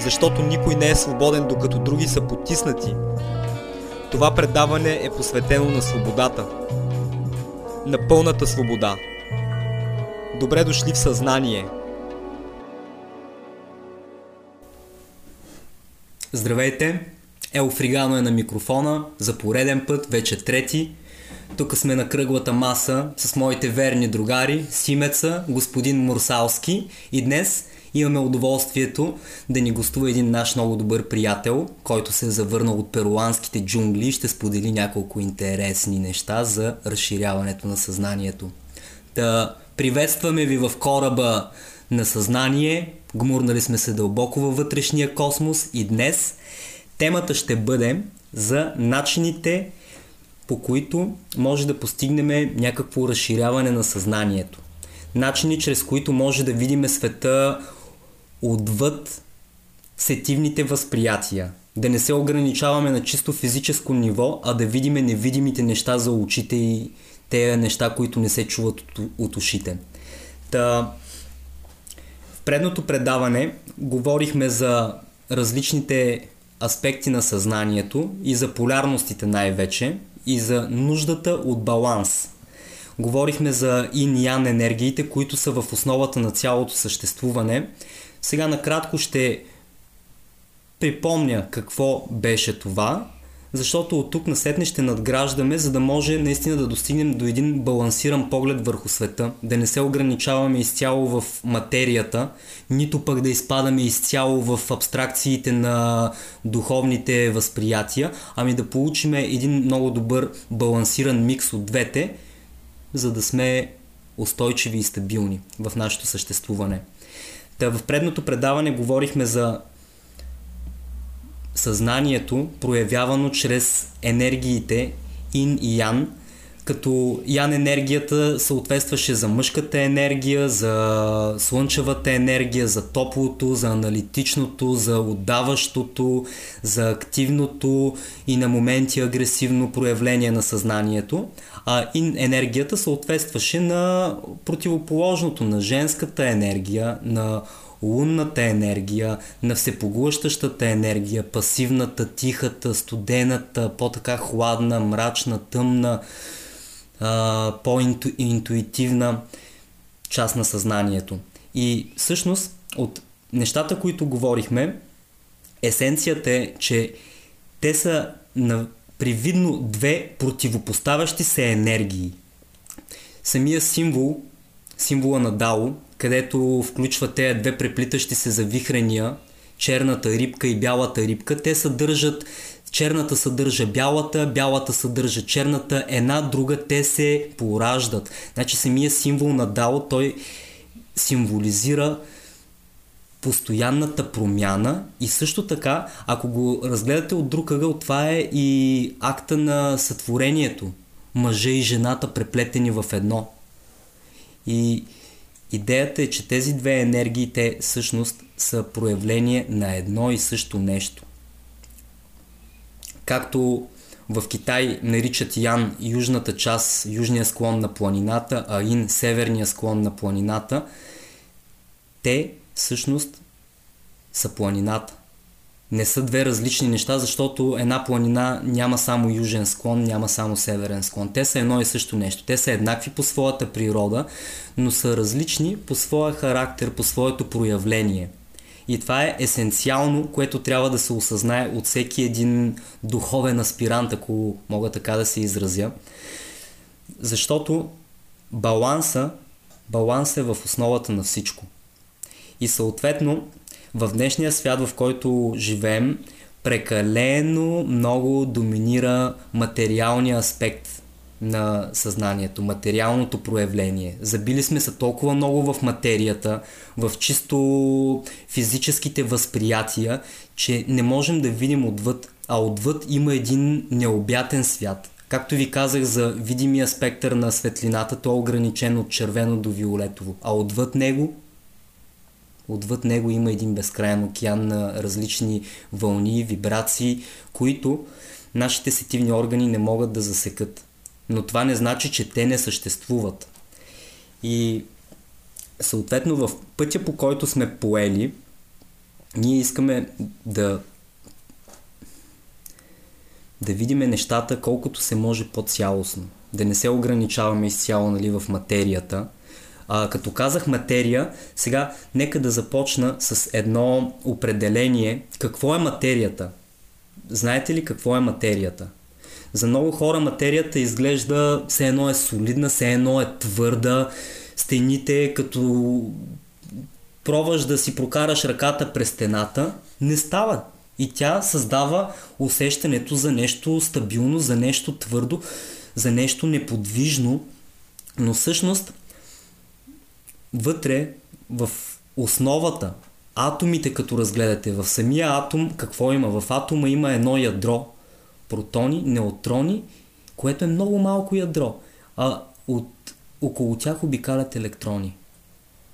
защото никой не е свободен, докато други са потиснати. Това предаване е посветено на свободата. На пълната свобода. Добре дошли в съзнание. Здравейте! Ел Фригано е на микрофона за пореден път, вече трети. Тук сме на кръглата маса с моите верни другари, Симеца, господин Мурсалски и днес имаме удоволствието да ни гостува един наш много добър приятел, който се е завърнал от перуанските джунгли и ще сподели няколко интересни неща за разширяването на съзнанието. Да приветстваме ви в кораба на съзнание, гмурнали сме се дълбоко във вътрешния космос и днес темата ще бъде за начините по които може да постигнем някакво разширяване на съзнанието. Начини, чрез които може да видим света отвъд сетивните възприятия. Да не се ограничаваме на чисто физическо ниво, а да видим невидимите неща за очите и те неща, които не се чуват от, от ушите. Та, в предното предаване говорихме за различните аспекти на съзнанието и за полярностите най-вече и за нуждата от баланс. Говорихме за инь-ян енергиите, които са в основата на цялото съществуване сега накратко ще припомня какво беше това, защото от тук насетне ще надграждаме, за да може наистина да достигнем до един балансиран поглед върху света, да не се ограничаваме изцяло в материята, нито пък да изпадаме изцяло в абстракциите на духовните възприятия, ами да получим един много добър балансиран микс от двете, за да сме устойчиви и стабилни в нашето съществуване. Та в предното предаване говорихме за съзнанието, проявявано чрез енергиите Ин и Ян, като Ян енергията съответстваше за мъжката енергия, за слънчевата енергия, за топлото, за аналитичното, за отдаващото, за активното и на моменти агресивно проявление на съзнанието. А Ин енергията съответстваше на противоположното, на женската енергия, на лунната енергия, на всепоглъщащата енергия, пасивната, тихата, студената, по-така хладна, мрачна, тъмна, по-интуитивна част на съзнанието. И всъщност от нещата, които говорихме, есенцията е, че те са на привидно две противопоставящи се енергии. Самия символ, символа на Дао, където включва тези две преплитащи се завихрения, черната рибка и бялата рибка, те съдържат черната съдържа бялата, бялата съдържа черната, една друга те се пораждат. Значи самия символ на Дао, той символизира постоянната промяна и също така, ако го разгледате от друг ъгъл, това е и акта на сътворението. Мъжа и жената преплетени в едно. И идеята е, че тези две енергии, те всъщност са проявление на едно и също нещо. Както в Китай наричат Ян южната част, южния склон на планината, а Ин северния склон на планината, те всъщност са планината. Не са две различни неща, защото една планина няма само южен склон, няма само северен склон. Те са едно и също нещо. Те са еднакви по своята природа, но са различни по своя характер, по своето проявление. И това е есенциално, което трябва да се осъзнае от всеки един духовен аспирант, ако мога така да се изразя. Защото баланса, баланс е в основата на всичко. И съответно, в днешния свят, в който живеем, прекалено много доминира материалния аспект на съзнанието, материалното проявление. Забили сме се толкова много в материята, в чисто физическите възприятия, че не можем да видим отвъд, а отвъд има един необятен свят. Както ви казах за видимия спектър на светлината, то е ограничен от червено до виолетово, а отвъд него Отвъд него има един безкрайен океан на различни вълни, вибрации, които нашите сетивни органи не могат да засекат. Но това не значи, че те не съществуват. И съответно в пътя по който сме поели, ние искаме да да видиме нещата колкото се може по-цялостно. Да не се ограничаваме изцяло нали, в материята. А, като казах материя, сега нека да започна с едно определение. Какво е материята? Знаете ли какво е материята? За много хора материята изглежда все едно е солидна, все едно е твърда. Стените, като пробваш да си прокараш ръката през стената, не става. И тя създава усещането за нещо стабилно, за нещо твърдо, за нещо неподвижно. Но всъщност вътре в основата, атомите като разгледате, в самия атом какво има? В атома има едно ядро, протони, неутрони, което е много малко ядро, а от около тях обикалят електрони.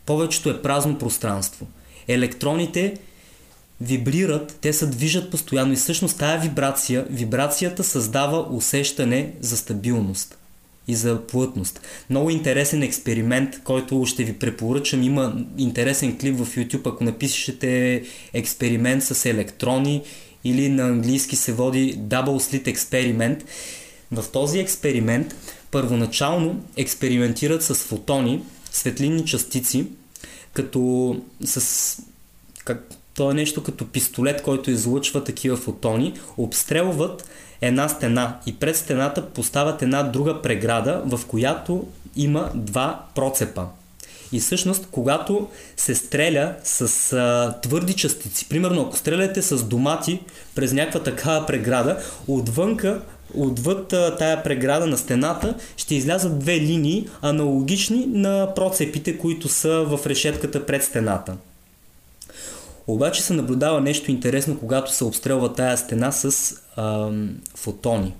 Повечето е празно пространство. Електроните вибрират, те се движат постоянно и всъщност тая вибрация, вибрацията създава усещане за стабилност и за плътност. Много интересен експеримент, който ще ви препоръчам. Има интересен клип в YouTube, ако напишете експеримент с електрони или на английски се води Double Slit експеримент. В този експеримент първоначално експериментират с фотони, светлинни частици, като с как, то е нещо като пистолет, който излъчва такива фотони, обстрелват една стена и пред стената поставят една друга преграда, в която има два процепа. И всъщност, когато се стреля с а, твърди частици, примерно ако стреляте с домати през някаква такава преграда, отвънка, отвъд а, тая преграда на стената, ще излязат две линии, аналогични на процепите, които са в решетката пред стената. Обаче се наблюдава нещо интересно, когато се обстрелва тая стена с а, фотони.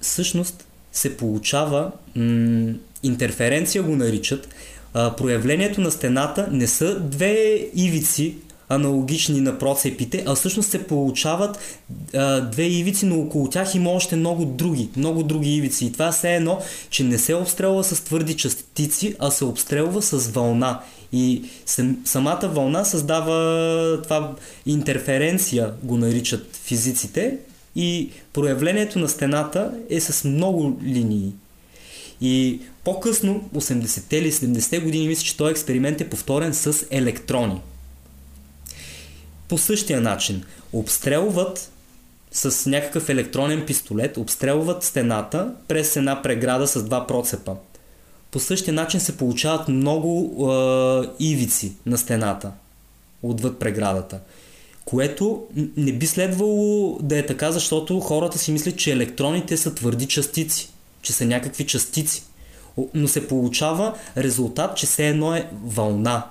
Всъщност се получава м- интерференция го наричат. А, проявлението на стената не са две ивици, аналогични на процепите, а всъщност се получават а, две ивици, но около тях има още много други, много други ивици. И това е едно, че не се обстрелва с твърди частици, а се обстрелва с вълна. И сам, самата вълна създава това интерференция, го наричат физиците, и проявлението на стената е с много линии. И по-късно, 80-те или 70-те години, мисля, че този експеримент е повторен с електрони. По същия начин обстрелват с някакъв електронен пистолет, обстрелват стената през една преграда с два процепа по същия начин се получават много е, ивици на стената отвъд преградата. Което не би следвало да е така, защото хората си мислят, че електроните са твърди частици, че са някакви частици. Но се получава резултат, че все едно е вълна.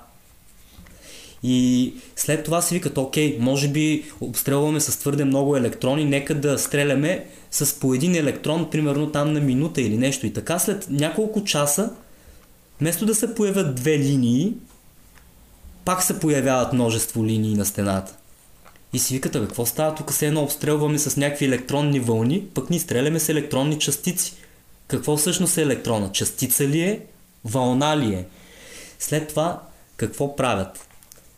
И след това си викат, окей, може би обстрелваме с твърде много електрони, нека да стреляме с по един електрон, примерно там на минута или нещо. И така след няколко часа, вместо да се появят две линии, пак се появяват множество линии на стената. И си викате, какво става? Тук се едно обстрелваме с някакви електронни вълни, пък ни стреляме с електронни частици. Какво всъщност е електрона? Частица ли е? Вълна ли е? След това какво правят?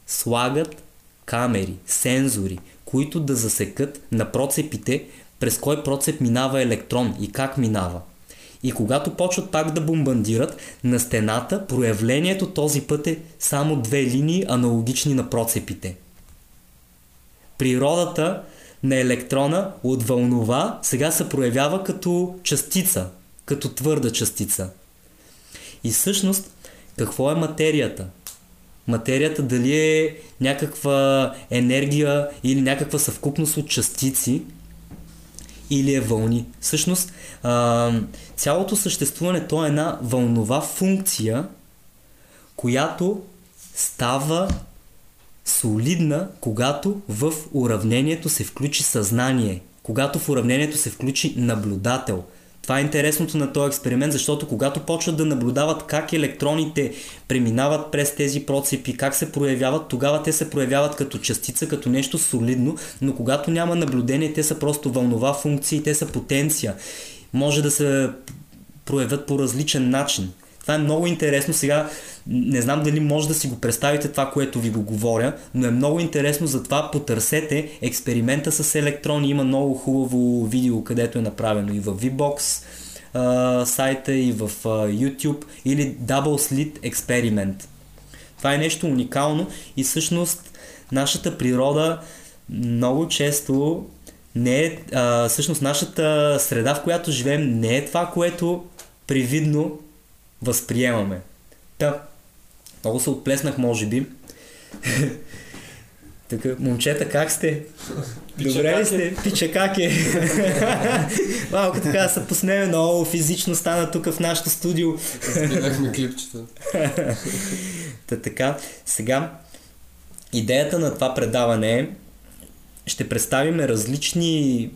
Слагат камери, сензори, които да засекат на процепите през кой процеп минава електрон и как минава. И когато почват пак да бомбандират, на стената проявлението този път е само две линии аналогични на процепите. Природата на електрона от вълнова сега се проявява като частица, като твърда частица. И всъщност, какво е материята? Материята дали е някаква енергия или някаква съвкупност от частици, или е вълни. Всъщност, а, цялото съществуване то е една вълнова функция, която става солидна, когато в уравнението се включи съзнание, когато в уравнението се включи наблюдател – това е интересното на този експеримент, защото когато почват да наблюдават как електроните преминават през тези процепи, как се проявяват, тогава те се проявяват като частица, като нещо солидно, но когато няма наблюдение, те са просто вълнова функция, те са потенция. Може да се проявят по различен начин. Това е много интересно. Сега не знам дали може да си го представите това, което ви го говоря, но е много интересно, затова потърсете експеримента с електрони. Има много хубаво видео, където е направено и в VBOX а, сайта, и в YouTube, или Double Slit Experiment. Това е нещо уникално и всъщност нашата природа много често не е, а, всъщност нашата среда, в която живеем, не е това, което привидно възприемаме. Та, много се отплеснах, може би. така, момчета, как сте? Добре ли сте? Пича как е? Малко така се поснеме много физично стана тук в нашото студио. Снимахме клипчета. Та така, сега идеята на това предаване е ще представим различни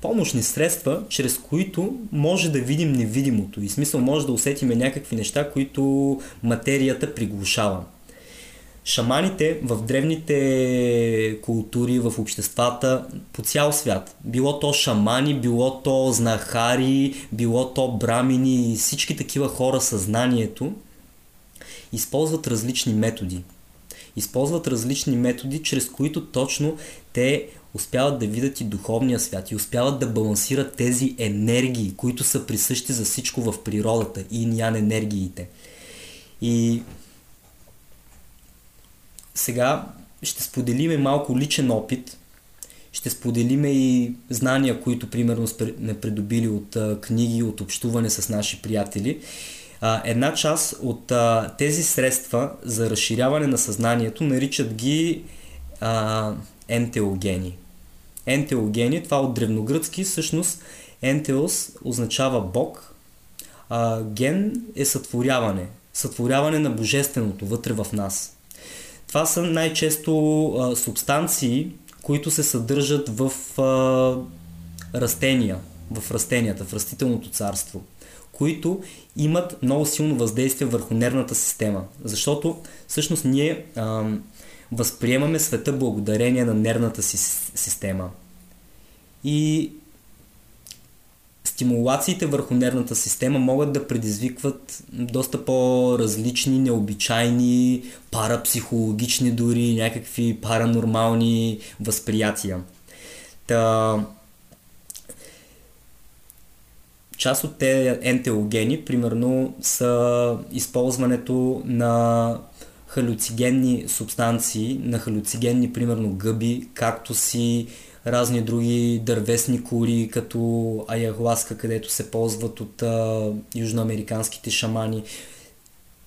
помощни средства, чрез които може да видим невидимото. И смисъл може да усетиме някакви неща, които материята приглушава. Шаманите в древните култури, в обществата по цял свят, било то шамани, било то знахари, било то брамини, всички такива хора съзнанието, използват различни методи. Използват различни методи, чрез които точно те успяват да видят и духовния свят и успяват да балансират тези енергии, които са присъщи за всичко в природата и нян енергиите. И сега ще споделиме малко личен опит, ще споделиме и знания, които примерно сме придобили от а, книги, от общуване с наши приятели. А, една част от а, тези средства за разширяване на съзнанието наричат ги ентеогени. Ентеогени, това от древногръцки, всъщност ентеос означава Бог, а ген е сътворяване, сътворяване на божественото вътре в нас. Това са най-често а, субстанции, които се съдържат в а, растения, в растенията, в растителното царство, които имат много силно въздействие върху нервната система. Защото всъщност ние а, възприемаме света благодарение на нервната си система. И стимулациите върху нервната система могат да предизвикват доста по-различни, необичайни, парапсихологични дори, някакви паранормални възприятия. Та, част от тези ентеогени, примерно, са използването на халюцигенни субстанции, на халюцигенни, примерно гъби, както си разни други дървесни кури, като аяхуаска, където се ползват от а, южноамериканските шамани.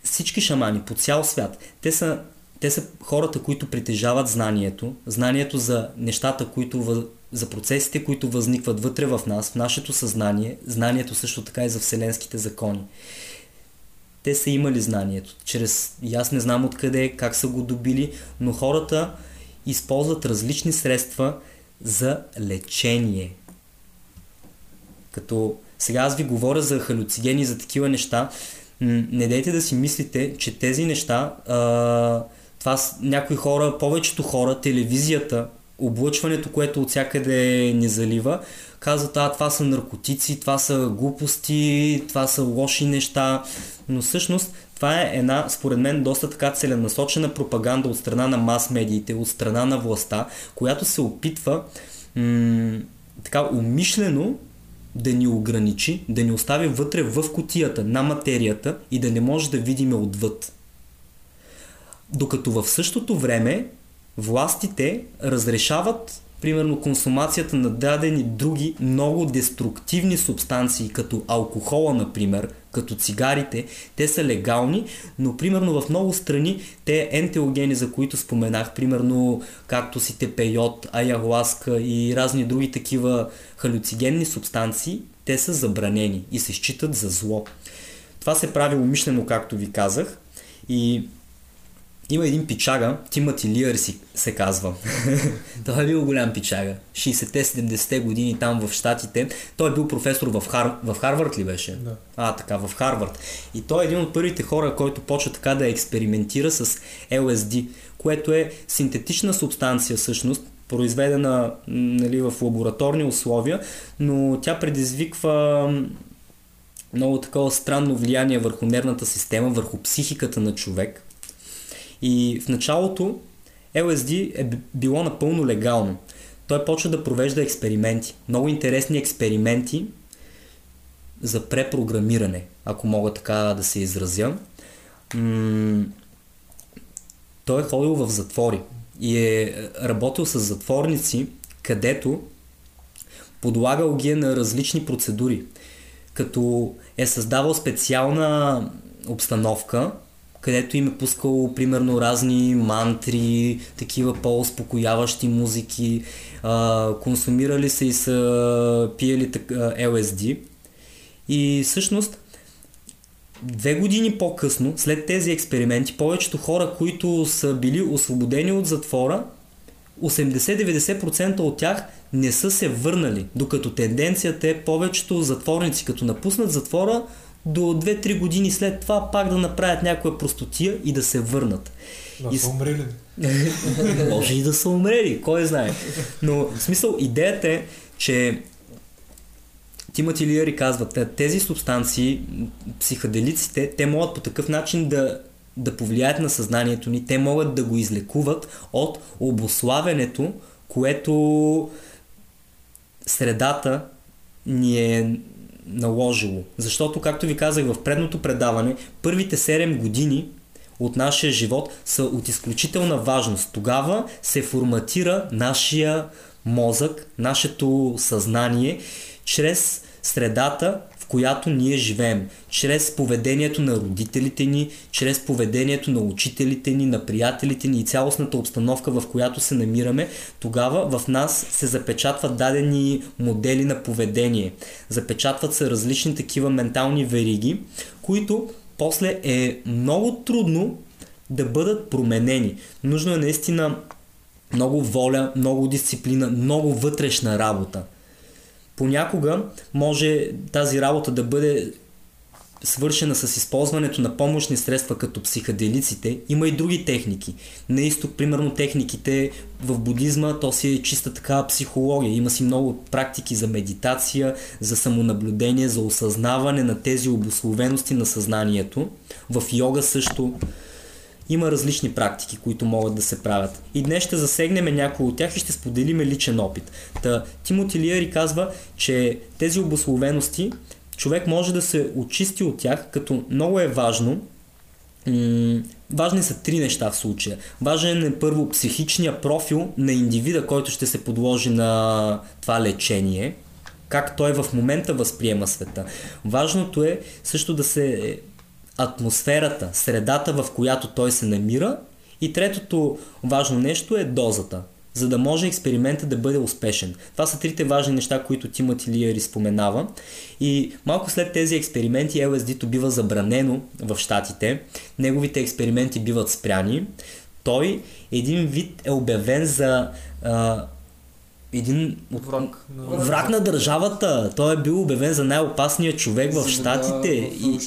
Всички шамани по цял свят, те са, те са хората, които притежават знанието, знанието за нещата, които за процесите, които възникват вътре в нас, в нашето съзнание, знанието също така и за вселенските закони те са имали знанието. Чрез, и аз не знам откъде, как са го добили, но хората използват различни средства за лечение. Като сега аз ви говоря за халюцигени, за такива неща, не дейте да си мислите, че тези неща, а, това с някои хора, повечето хора, телевизията, облъчването, което от всякъде ни залива, казват, а това са наркотици, това са глупости, това са лоши неща, но всъщност това е една, според мен, доста така целенасочена пропаганда от страна на мас-медиите, от страна на властта, която се опитва м- така умишлено да ни ограничи, да ни остави вътре в котията на материята и да не може да видиме отвъд. Докато в същото време властите разрешават примерно консумацията на дадени други много деструктивни субстанции, като алкохола, например, като цигарите, те са легални, но примерно в много страни те ентеогени, за които споменах, примерно както си пейот, аягласка и разни други такива халюцигенни субстанции, те са забранени и се считат за зло. Това се прави умишлено, както ви казах. И има един пичага, Тимати Лиър си се казва. Той е бил голям пичага. 60-70-те години там в Штатите. Той е бил професор в, Хар... в Харвард ли беше? Да. А, така, в Харвард. И той е един от първите хора, който почва така да експериментира с LSD, което е синтетична субстанция всъщност, произведена нали, в лабораторни условия, но тя предизвиква много такова странно влияние върху нервната система, върху психиката на човек. И в началото LSD е било напълно легално. Той почва да провежда експерименти. Много интересни експерименти за препрограмиране, ако мога така да се изразя. М- той е ходил в затвори и е работил с затворници, където подлагал ги е на различни процедури, като е създавал специална обстановка, където им е пускал примерно разни мантри, такива по-успокояващи музики, а, консумирали се и са пиели так, LSD. И всъщност две години по-късно, след тези експерименти, повечето хора, които са били освободени от затвора, 80-90% от тях не са се върнали, докато тенденцията е повечето затворници, като напуснат затвора, до 2-3 години след това пак да направят някоя простотия и да се върнат. Да и... са умрели. Може и да са умрели, кой знае. Но в смисъл идеята е, че Тимати Лиари казват, тези субстанции, психоделиците, те могат по такъв начин да, да повлияят на съзнанието ни, те могат да го излекуват от обославянето, което средата ни е наложило. Защото, както ви казах в предното предаване, първите 7 години от нашия живот са от изключителна важност. Тогава се форматира нашия мозък, нашето съзнание, чрез средата, която ние живеем. Чрез поведението на родителите ни, чрез поведението на учителите ни, на приятелите ни и цялостната обстановка, в която се намираме, тогава в нас се запечатват дадени модели на поведение. Запечатват се различни такива ментални вериги, които после е много трудно да бъдат променени. Нужно е наистина много воля, много дисциплина, много вътрешна работа. Понякога може тази работа да бъде свършена с използването на помощни средства като психоделиците, има и други техники. На изток, примерно техниките в будизма, то си е чиста така психология. Има си много практики за медитация, за самонаблюдение, за осъзнаване на тези обословености на съзнанието. В йога също има различни практики, които могат да се правят. И днес ще засегнем някои от тях и ще споделиме личен опит. Та, Тимоти Лиари казва, че тези обословености човек може да се очисти от тях, като много е важно м- Важни са три неща в случая. Важен е първо психичния профил на индивида, който ще се подложи на това лечение, как той в момента възприема света. Важното е също да се атмосферата, средата, в която той се намира. И третото важно нещо е дозата, за да може експеримента да бъде успешен. Това са трите важни неща, които Тимати Лиари споменава. И малко след тези експерименти LSD-то бива забранено в Штатите. Неговите експерименти биват спряни. Той един вид е обявен за а, един враг, враг на държавата. Той е бил обявен за най-опасния човек в Штатите. И,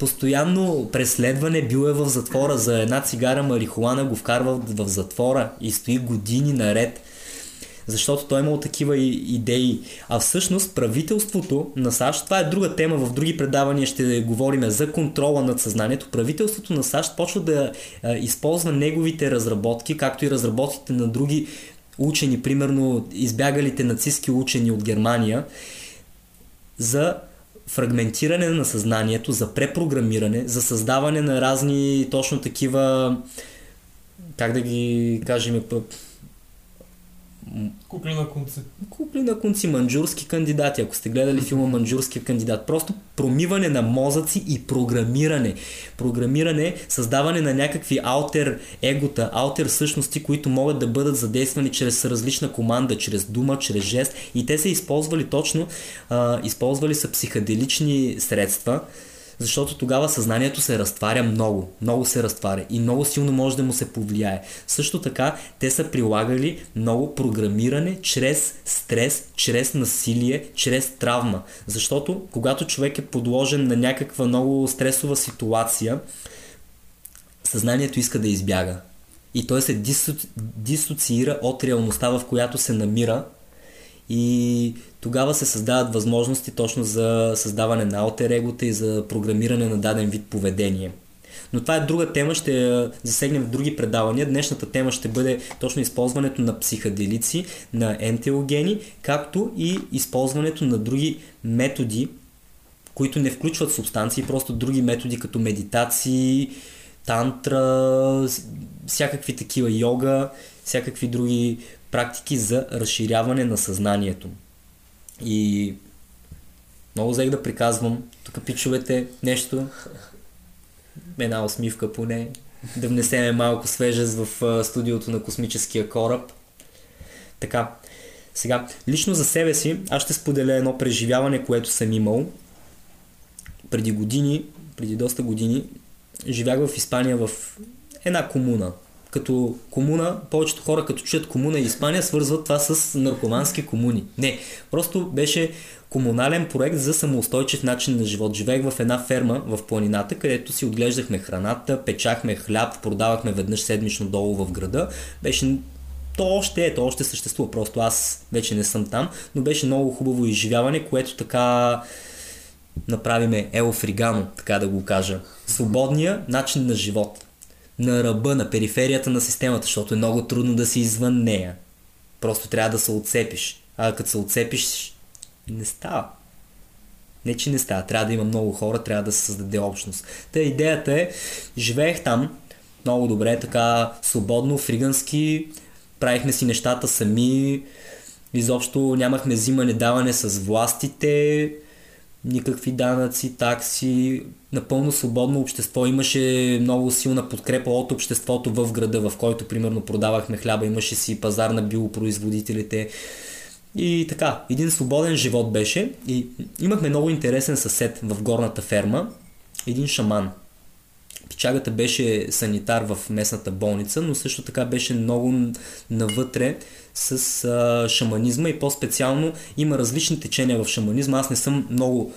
постоянно преследване, бил е в затвора за една цигара марихуана, го вкарва в затвора и стои години наред защото той е имал такива идеи. А всъщност правителството на САЩ, това е друга тема, в други предавания ще говорим за контрола над съзнанието. Правителството на САЩ почва да използва неговите разработки, както и разработките на други учени, примерно избягалите нацистски учени от Германия, за фрагментиране на съзнанието, за препрограмиране, за създаване на разни точно такива, как да ги кажем, Кукли на конци. Купли на конци манджурски кандидати, ако сте гледали филма Манджурския кандидат. Просто промиване на мозъци и програмиране. Програмиране, създаване на някакви алтер егота, алтер същности, които могат да бъдат задействани чрез различна команда, чрез дума, чрез жест. И те са използвали точно, а, използвали са психоделични средства, защото тогава съзнанието се разтваря много, много се разтваря и много силно може да му се повлияе. Също така, те са прилагали много програмиране чрез стрес, чрез насилие, чрез травма. Защото когато човек е подложен на някаква много стресова ситуация, съзнанието иска да избяга. И той се дисо- дисоциира от реалността, в която се намира и тогава се създават възможности точно за създаване на алтерегота и за програмиране на даден вид поведение. Но това е друга тема, ще я засегнем в други предавания. Днешната тема ще бъде точно използването на психоделици, на ентеогени, както и използването на други методи, които не включват субстанции, просто други методи като медитации, тантра, всякакви такива йога, всякакви други практики за разширяване на съзнанието. И много взех да приказвам. Тук пичовете нещо, една усмивка поне, да внесеме малко свежест в студиото на космическия кораб. Така, сега, лично за себе си, аз ще споделя едно преживяване, което съм имал. Преди години, преди доста години, живях в Испания в една комуна. Като комуна, повечето хора като чуят комуна и Испания свързват това с наркомански комуни. Не, просто беше комунален проект за самоустойчив начин на живот. Живеех в една ферма в планината, където си отглеждахме храната, печахме хляб, продавахме веднъж седмично долу в града. Беше то още е, то още съществува, просто аз вече не съм там, но беше много хубаво изживяване, което така направиме елфригано, така да го кажа. Свободния начин на живот. На ръба, на периферията на системата, защото е много трудно да си извън нея. Просто трябва да се отцепиш. А като се отцепиш, не става. Не, че не става. Трябва да има много хора, трябва да се създаде общност. Та идеята е, живеех там много добре, така свободно, фригански, правихме си нещата сами, изобщо нямахме взимане даване с властите, никакви данъци, такси, напълно свободно общество. Имаше много силна подкрепа от обществото в града, в който примерно продавахме хляба, имаше си пазар на биопроизводителите. И така, един свободен живот беше и имахме много интересен съсед в горната ферма, един шаман. Пичагата беше санитар в местната болница, но също така беше много навътре с а, шаманизма и по-специално има различни течения в шаманизма. Аз не съм много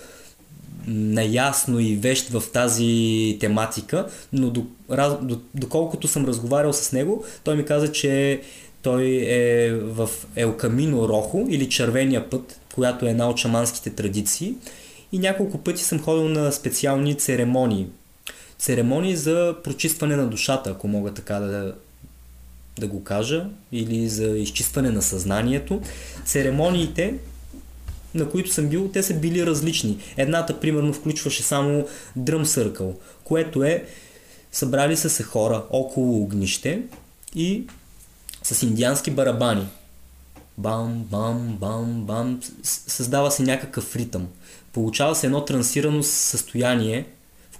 наясно и вещ в тази тематика, но до, раз, до, доколкото съм разговарял с него, той ми каза, че той е в Елкамино Рохо или Червения път, която е една от шаманските традиции. И няколко пъти съм ходил на специални церемонии. Церемонии за прочистване на душата, ако мога така да, да го кажа, или за изчистване на съзнанието. Церемониите, на които съм бил, те са били различни. Едната, примерно, включваше само дръм съркъл, което е събрали са се хора около огнище и с индиански барабани. Бам, бам, бам, бам. Създава се някакъв ритъм. Получава се едно трансирано състояние,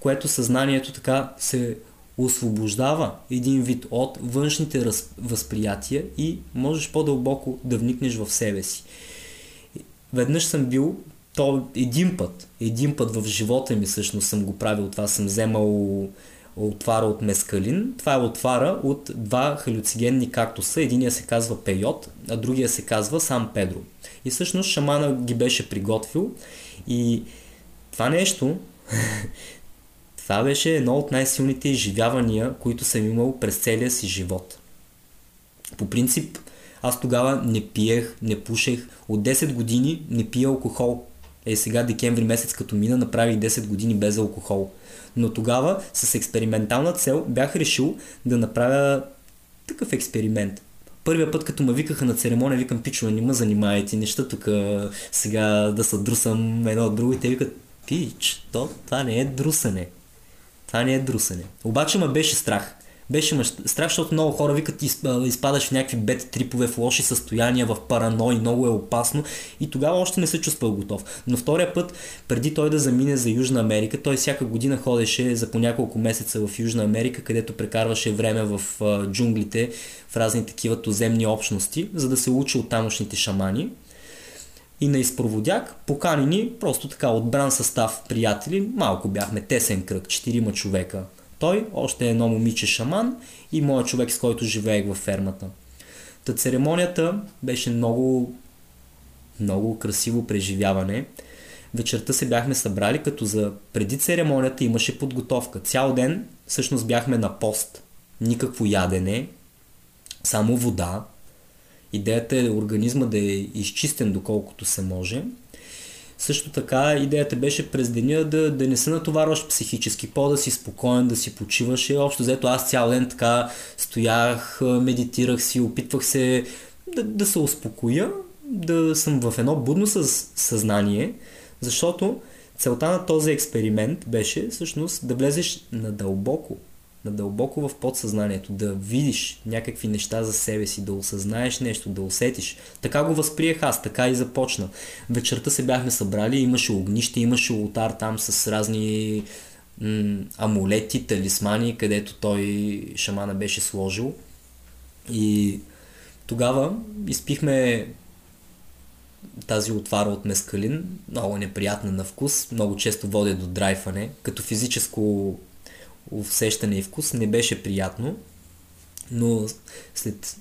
което съзнанието така се освобождава един вид от външните раз... възприятия и можеш по-дълбоко да вникнеш в себе си. Веднъж съм бил, то един път, един път в живота ми всъщност съм го правил това, съм вземал отвара от мескалин. Това е отвара от два халюцигенни кактуса. Единия се казва пейот, а другия се казва сам Педро. И всъщност шамана ги беше приготвил и това нещо, това беше едно от най-силните изживявания, които съм имал през целия си живот. По принцип, аз тогава не пиех, не пушех. От 10 години не пия алкохол. Е, сега декември месец като мина направих 10 години без алкохол. Но тогава с експериментална цел бях решил да направя такъв експеримент. Първия път, като ме викаха на церемония, викам, пичове, не ме занимайте, неща тук сега да се друсам едно от друго и те викат, пич, то, това не е друсане. Това не е друсане. Обаче ме беше страх. Беше ме страх, защото много хора викат, изпадаш в някакви бет трипове, в лоши състояния, в параной, много е опасно и тогава още не се чувствах готов. Но втория път, преди той да замине за Южна Америка, той всяка година ходеше за по няколко месеца в Южна Америка, където прекарваше време в джунглите, в разни такива туземни общности, за да се учи от тамошните шамани. И на изпроводяк поканени просто така отбран състав приятели, малко бяхме тесен кръг, четирима човека – той, още едно момиче шаман и моят човек, с който живеех във фермата. Та церемонията беше много, много красиво преживяване. Вечерта се бяхме събрали, като за преди церемонията имаше подготовка. Цял ден всъщност бяхме на пост. Никакво ядене, само вода. Идеята е организма да е изчистен доколкото се може – също така идеята беше през деня да, да не се натоварваш психически, по-да си спокоен, да си почиваш. И общо взето аз цял ден така стоях, медитирах си, опитвах се да, да се успокоя, да съм в едно будно съзнание, защото целта на този експеримент беше всъщност да влезеш надълбоко надълбоко в подсъзнанието, да видиш някакви неща за себе си, да осъзнаеш нещо, да усетиш. Така го възприех аз, така и започна. Вечерта се бяхме събрали, имаше огнище, имаше ултар там с разни м- амулети, талисмани, където той шамана беше сложил. И тогава изпихме тази отвара от мескалин, много неприятна на вкус, много често води до драйфане, като физическо усещане и вкус не беше приятно, но след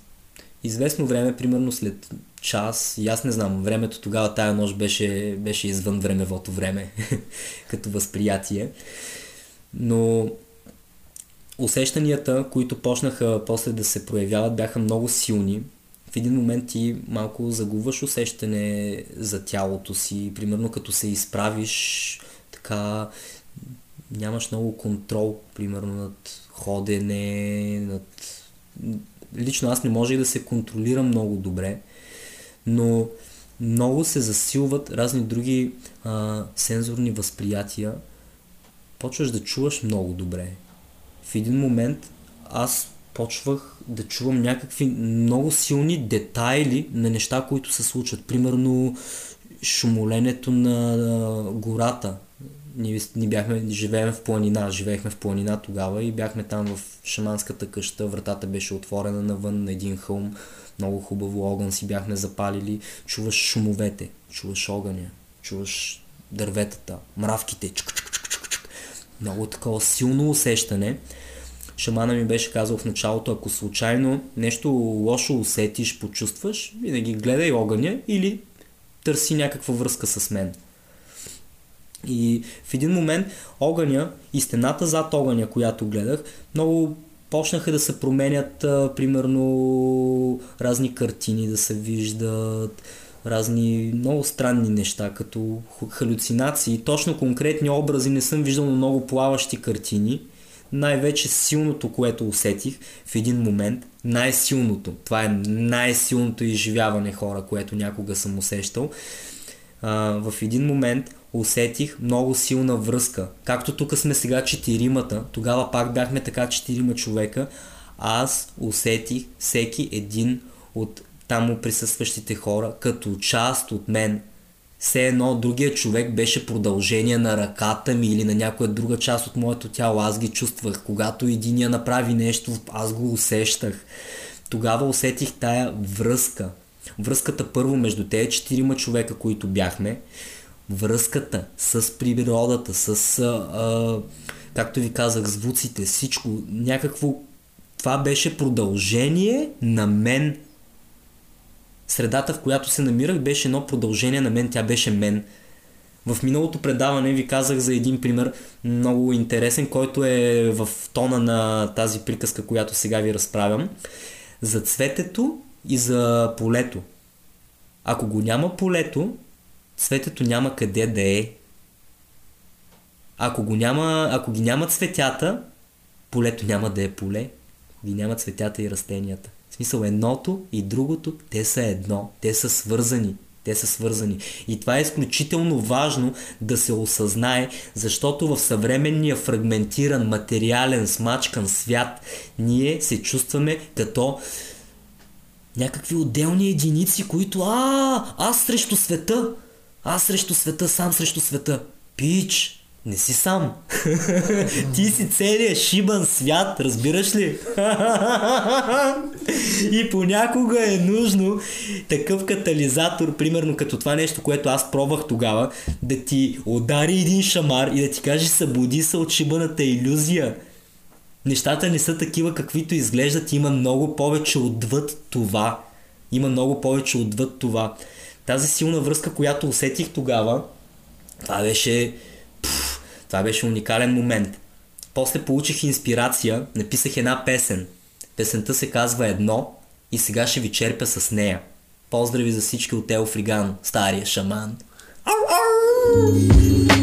известно време, примерно след час, и аз не знам, времето тогава тая нощ беше, беше извън времевото време, като възприятие, но усещанията, които почнаха после да се проявяват, бяха много силни. В един момент ти малко загубваш усещане за тялото си, примерно като се изправиш така нямаш много контрол, примерно над ходене, над... Лично аз не можех да се контролирам много добре, но много се засилват разни други а, сензорни възприятия. Почваш да чуваш много добре. В един момент аз почвах да чувам някакви много силни детайли на неща, които се случват. Примерно шумоленето на гората, ние, ние бяхме, живеем в планина, живеехме в планина тогава и бяхме там в шаманската къща, вратата беше отворена навън на един хълм, много хубаво огън си бяхме запалили, чуваш шумовете, чуваш огъня, чуваш дърветата, мравките, чук, чук, чук, чук, чук. много такова силно усещане. Шамана ми беше казал в началото, ако случайно нещо лошо усетиш, почувстваш, винаги гледай огъня или търси някаква връзка с мен. И в един момент огъня и стената зад огъня, която гледах, много почнаха да се променят, а, примерно, разни картини да се виждат, разни много странни неща, като халюцинации, точно конкретни образи не съм виждал, но много плаващи картини. Най-вече силното, което усетих в един момент, най-силното, това е най-силното изживяване хора, което някога съм усещал, а, в един момент усетих много силна връзка. Както тук сме сега четиримата, тогава пак бяхме така четирима човека, аз усетих всеки един от там присъстващите хора като част от мен. Все едно другия човек беше продължение на ръката ми или на някоя друга част от моето тяло. Аз ги чувствах. Когато единия направи нещо, аз го усещах. Тогава усетих тая връзка. Връзката първо между тези четирима човека, които бяхме, връзката с природата, с, а, както ви казах, звуците, всичко, някакво... Това беше продължение на мен. Средата, в която се намирах, беше едно продължение на мен. Тя беше мен. В миналото предаване ви казах за един пример, много интересен, който е в тона на тази приказка, която сега ви разправям. За цветето и за полето. Ако го няма полето, цветето няма къде да е. Ако, го няма, ако ги няма цветята, полето няма да е поле. Ако ги няма цветята и растенията. В смисъл едното и другото, те са едно. Те са свързани. Те са свързани. И това е изключително важно да се осъзнае, защото в съвременния фрагментиран, материален, смачкан свят ние се чувстваме като някакви отделни единици, които а, аз срещу света, аз срещу света, сам срещу света. Пич, не си сам. Ти си целият шибан свят, разбираш ли? и понякога е нужно такъв катализатор, примерно като това нещо, което аз пробвах тогава, да ти удари един шамар и да ти каже събуди се от шибаната иллюзия. Нещата не са такива каквито изглеждат, има много повече отвъд това. Има много повече отвъд това. Тази силна връзка, която усетих тогава, това беше това беше уникален момент. После получих инспирация, написах една песен. Песента се казва Едно и сега ще ви черпя с нея. Поздрави за всички от Елфриган, стария шаман. Ау, ау!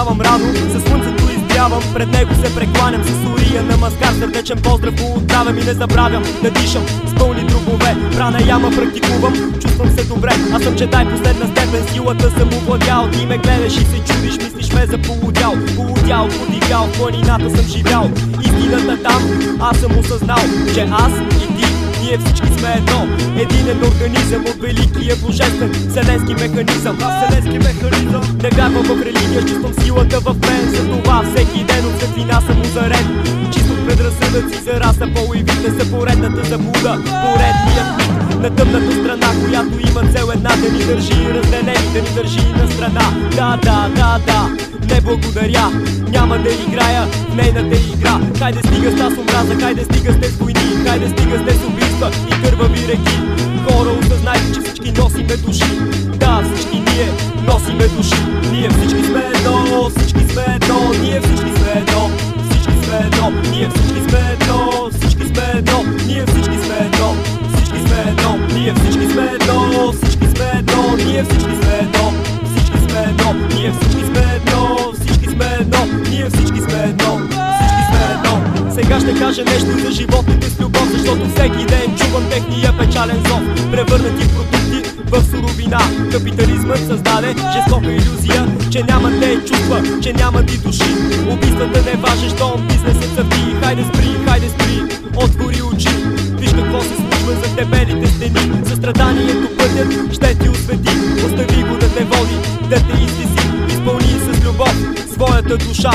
Ставам рано За слънцето избявам, пред него се прекланям С урия на маскар, сърдечен поздрав го отправям И не забравям да дишам с пълни дробове. Прана яма практикувам, чувствам се добре. Аз съм четай последна степен, силата съм овладял. Ти ме гледаш и се чудиш, мислиш ме за полудял. Полудял, подивял, в планината съм живял. Истината там, аз съм осъзнал Че аз и ти ние всички сме едно. Единен организъм от великия божествен Вселенски механизъм. Вселенски механизъм Не вярвам в религия, чувствам силата в мен. За това всеки ден от светлина съм озарен. Чисто предразсъдъци за раса, пол и вид Не са поредната заблуда, поредният мит На тъмната страна, която има цел една Да ни държи. Разделени, да ни държи на страна. Да, да, да, да не благодаря Няма да играя в нейната игра Хайде стига с тази омраза, хайде стига с тези войни Хайде стига с тези убийства и кървави реки Хора осъзнайте, че всички носиме души Да, всички ние носиме души Ние всички сме едно, всички сме едно Ние всички сме едно, всички сме едно Ние всички сме едно, всички сме едно Ние всички сме едно, всички сме едно Ние всички сме едно, всички сме едно Ние всички сме едно, всички сме едно Ние всички ние всички сме едно, всички сме едно. Сега ще кажа нещо за животните с любов, защото всеки ден чувам техния печален зов, превърнати в продукти в суровина. Капитализмът създаде жестока иллюзия, че няма те чувства, че няма ти души. Убийствата не важен, щом бизнесът цъфти. Хайде спри, хайде спри, отвори очи. Виж какво се случва за дебелите стени. Състраданието пътят ще ти освети. Остави го да те води, да те извиси. Изпълни с любов своята душа.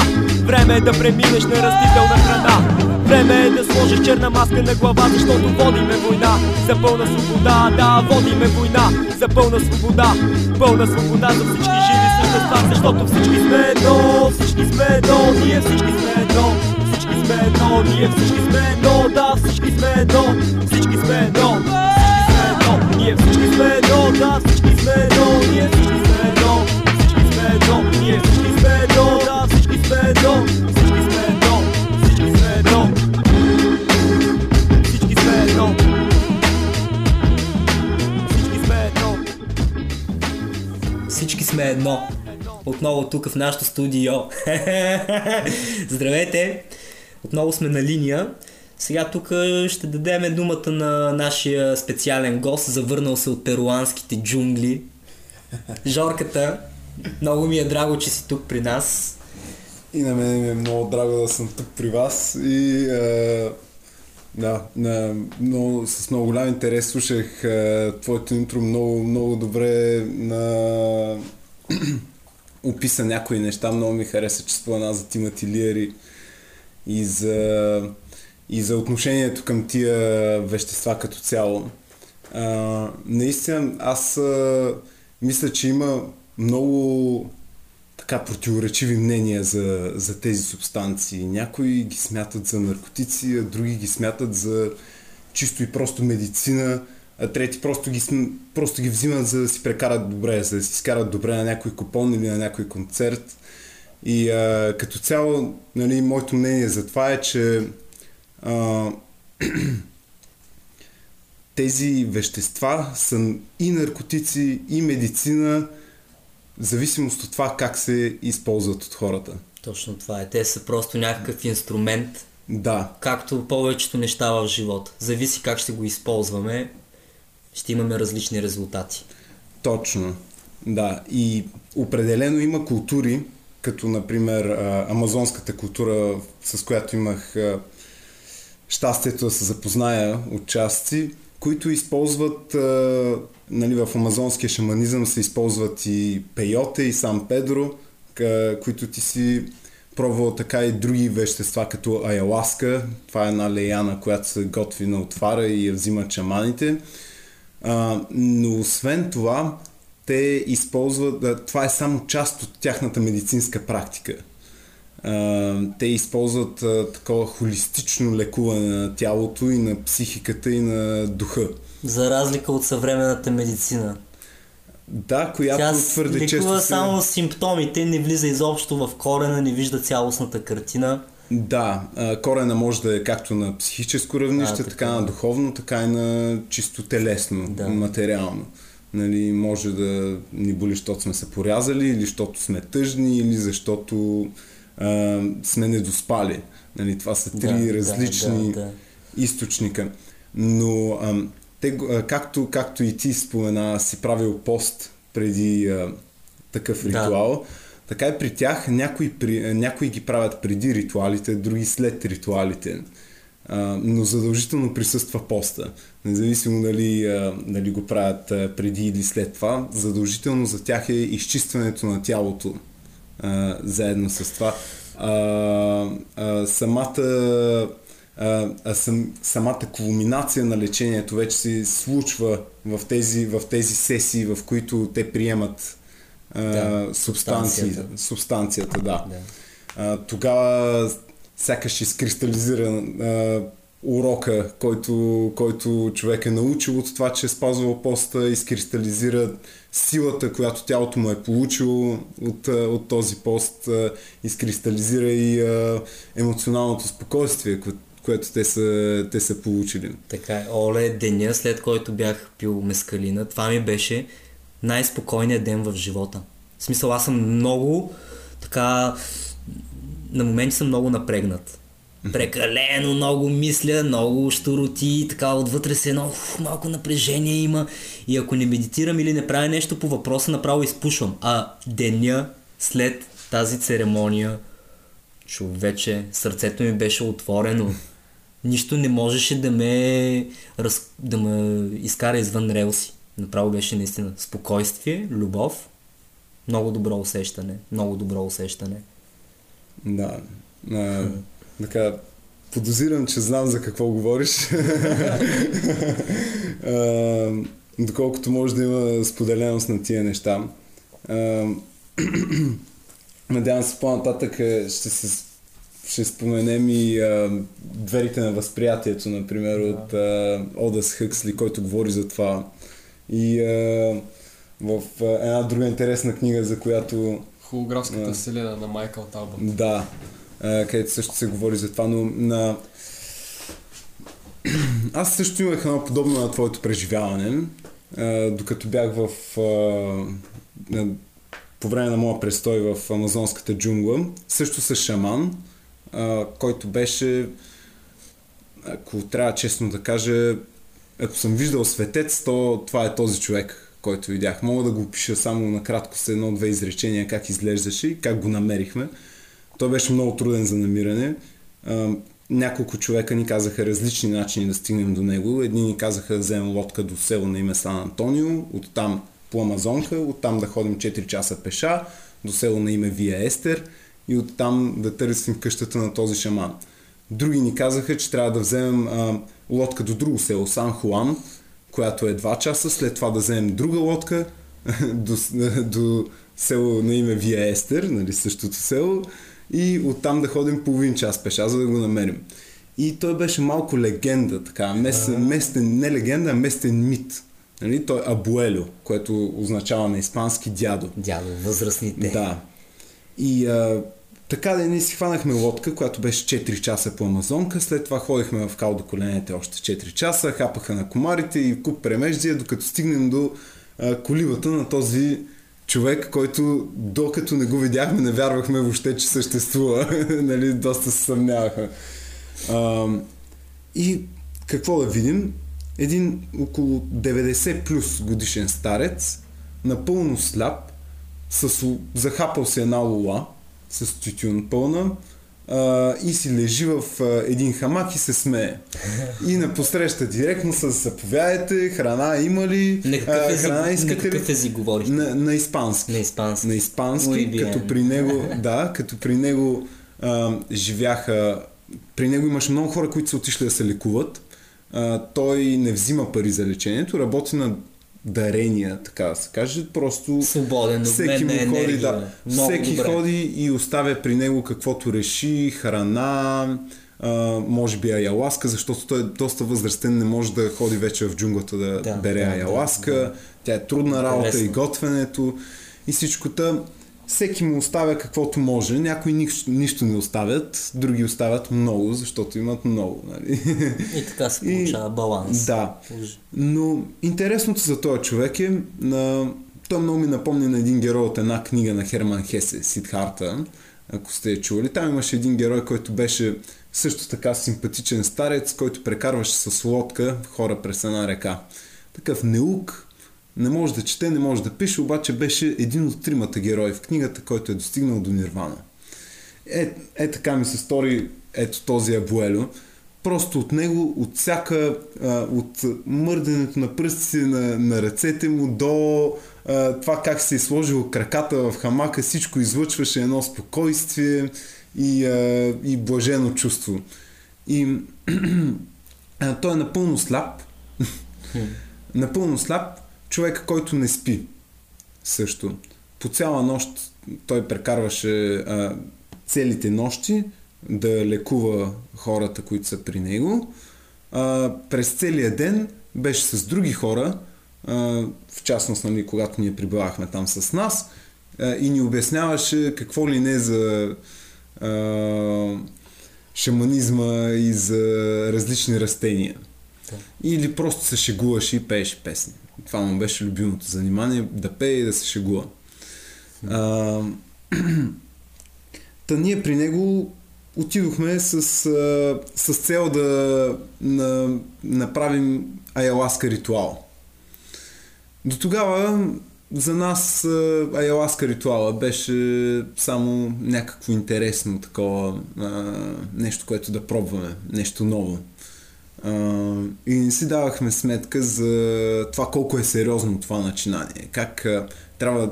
Време е да преминеш на растителна храна. Време е да сложиш черна маска на глава, защото водиме война. За пълна свобода, да, водиме война. За пълна свобода, пълна свобода за всички живи същества Защото всички сме едно, всички сме едно, ние всички сме едно. Всички сме едно, ние всички сме едно, да, всички сме едно. Всички сме едно, всички сме едно, ние всички сме едно, да, всички сме едно, ние всички сме едно. Всички сме едно, ние всички едно, всички сме всички сме едно, всички сме едно. Отново тук в нашото студио. Здравейте! Отново сме на линия. Сега тук ще дадем думата на нашия специален гост, завърнал се от перуанските джунгли. Жорката, много ми е драго, че си тук при нас. И на мен ми е много драго да съм тук при вас и е, да, на, много, с много голям интерес слушах е, твоето интро много, много добре на описа някои неща. Много ми хареса, че спомена за Тимати Лиери и за, и за отношението към тия вещества като цяло. Е, наистина, аз е, мисля, че има много така противоречиви мнения за, за тези субстанции. Някои ги смятат за наркотици, а други ги смятат за чисто и просто медицина, а трети просто ги, просто ги взимат за да си прекарат добре, за да си скарат добре на някой купон или на някой концерт. И а, като цяло, нали, моето мнение за това е, че а, тези вещества са и наркотици, и медицина, зависимост от това как се използват от хората. Точно това е. Те са просто някакъв инструмент, Да, както повечето неща в живота. Зависи как ще го използваме, ще имаме различни резултати. Точно. Да, и определено има култури, като например амазонската култура, с която имах щастието да се запозная от части, които използват, нали, в амазонския шаманизъм се използват и пейоте, и сам Педро, ка, които ти си пробвал така и други вещества, като айаласка. Това е една леяна, която се готви на отвара и я взимат шаманите. А, но освен това, те използват, това е само част от тяхната медицинска практика. Те използват а, такова холистично лекуване на тялото и на психиката и на духа. За разлика от съвременната медицина. Да, която Тя твърде лекува често се... само симптомите, не влиза изобщо в корена, не вижда цялостната картина. Да, корена може да е както на психическо равнище, А, така, така, на духовно, така и на чисто телесно, Да. материално. Нали, може да ни боли, защото сме се порязали, или защото сме тъжни, или защото а, сме недоспали. Нали, това са три Да, да, различни да, да. източника. Но ам, те, а, както, както и ти спомена, си правил пост преди а, такъв Да. ритуал, така и при тях някои, при, а, някои ги правят преди ритуалите, други след ритуалите. А, но задължително присъства поста. Независимо дали, а, дали го правят а, преди или след това, задължително за тях е изчистването на тялото а, заедно с това. А, а, самата а, сам, самата кулминация на лечението вече се случва в тези, в тези сесии, в които те приемат а, Да, субстанции, субстанцията. субстанцията, да. Да. А, тогава сякаш изкристализира а, урока, който, който човек е научил от това, че е спазвал поста, изкристализира силата, която тялото му е получило от, а, от този пост, а, изкристализира и а, емоционалното спокойствие, кое- което те са, те са получили. Така е. Оле, деня след който бях пил мескалина, това ми беше най-спокойният ден в живота. В смисъл, аз съм много така... На моменти съм много напрегнат. Прекалено много мисля, много штуроти, така отвътре се едно малко напрежение има. И ако не медитирам или не правя нещо по въпроса, направо изпушвам. А деня след тази церемония, човече, сърцето ми беше отворено. Нищо не можеше да ме, раз... да ме изкара извън релси. Направо беше наистина спокойствие, любов, много добро усещане, много добро усещане. Да. А, така, подозирам, че знам за какво говориш. а, доколкото може да има споделеност на тия неща. А, надявам се по-нататък е, ще се ще споменем и а, дверите на възприятието, например, от а, Одас Хъксли, който говори за това. И а, в а, една друга интересна книга, за която Холографската Да. вселена на Майкъл Талбот. да, където също се говори за това, но на... Аз също имах едно подобно на твоето преживяване, докато бях в... По време на моя престой в амазонската джунгла, също с шаман, който беше, ако трябва честно да кажа, ако съм виждал светец, то това е този човек, който видях. Мога да го опиша само накратко с едно-две изречения как изглеждаше и как го намерихме. Той беше много труден за намиране. Няколко човека ни казаха различни начини да стигнем до него. Едни ни казаха да вземем лодка до село на име Сан Антонио, оттам по Амазонка, оттам да ходим 4 часа пеша до село на име Вия Естер и оттам да търсим къщата на този шаман. Други ни казаха, че трябва да вземем а, лодка до друго село, Сан Хуан, която е 2 часа, след това да вземем друга лодка до, до село на име Вия Естер, нали, същото село, и оттам да ходим половин час пеша, за да го намерим. И той беше малко легенда, така, местен, местен не легенда, а местен мит. Нали? Той е Абуело, което означава на испански дядо. Дядо, възрастните. Да. И а, така да ние си хванахме лодка, която беше 4 часа по Амазонка, след това ходихме в кал до коленете още 4 часа, хапаха на комарите и куп премеждия, докато стигнем до а, колибата на този човек, който докато не го видяхме, не вярвахме въобще, че съществува. нали, доста се съмняваха. А, и какво да видим? Един около 90 плюс годишен старец, напълно сляп, с, захапал се една лула, с тютюн пълна, а, и си лежи в а, един хамак и се смее. И на посреща директно с заповядайте, храна има ли, а, език, храна на искате какъв ли? език говориш? На, на испански. На испански. На испански, Muy bien. като при него, да, като при него а, живяха, при него имаше много хора, които са отишли да се лекуват. А, той не взима пари за лечението, работи на дарения, така да се каже. Просто Свободен всеки му ходи, енергия. да, Много всеки добре. ходи и оставя при него каквото реши, храна, а, може би айаласка, защото той е доста възрастен, не може да ходи вече в джунглата да, Да, бере да, айаласка. да, да. Тя е трудна работа и Интересно. готвенето и всичкото. Всеки му оставя каквото може. Някои нищо, нищо не оставят, други оставят много, защото имат много. Нали? И така се И- получава баланс. Да. Но интересното за този човек е, на... той много ми напомня на един герой от една книга на Херман Хесе, Сидхарта, ако сте я чували. Там имаше един герой, който беше също така симпатичен старец, който прекарваше с лодка хора през една река. Такъв неук, не може да чете, не може да пише, обаче беше един от тримата герои в книгата, който е достигнал до нирвана. Е, е така ми се стори ето този Абуело. Просто от него, от всяка, а, от мърденето на пръстите на, на ръцете му до а, това как се е сложил краката в хамака, всичко излъчваше едно спокойствие и, а, и блажено чувство. И а, той е напълно сляп. напълно сляп, човек, който не спи също. По цяла нощ той прекарваше а, целите нощи да лекува хората, които са при него. А, през целия ден беше с други хора, а, в частност, нали, когато ние прибивахме там с нас, а, и ни обясняваше какво ли не за а, шаманизма и за различни растения. Или просто се шегуваше и пееше песни. Това му беше любимото занимание, да пее и да се шегува. А, Та ние при него отидохме с, с цел да на, направим айаласка ритуал. До тогава за нас айаласка ритуала беше само някакво интересно такова а, нещо, което да пробваме, нещо ново. И не си давахме сметка за това колко е сериозно това начинание. Как трябва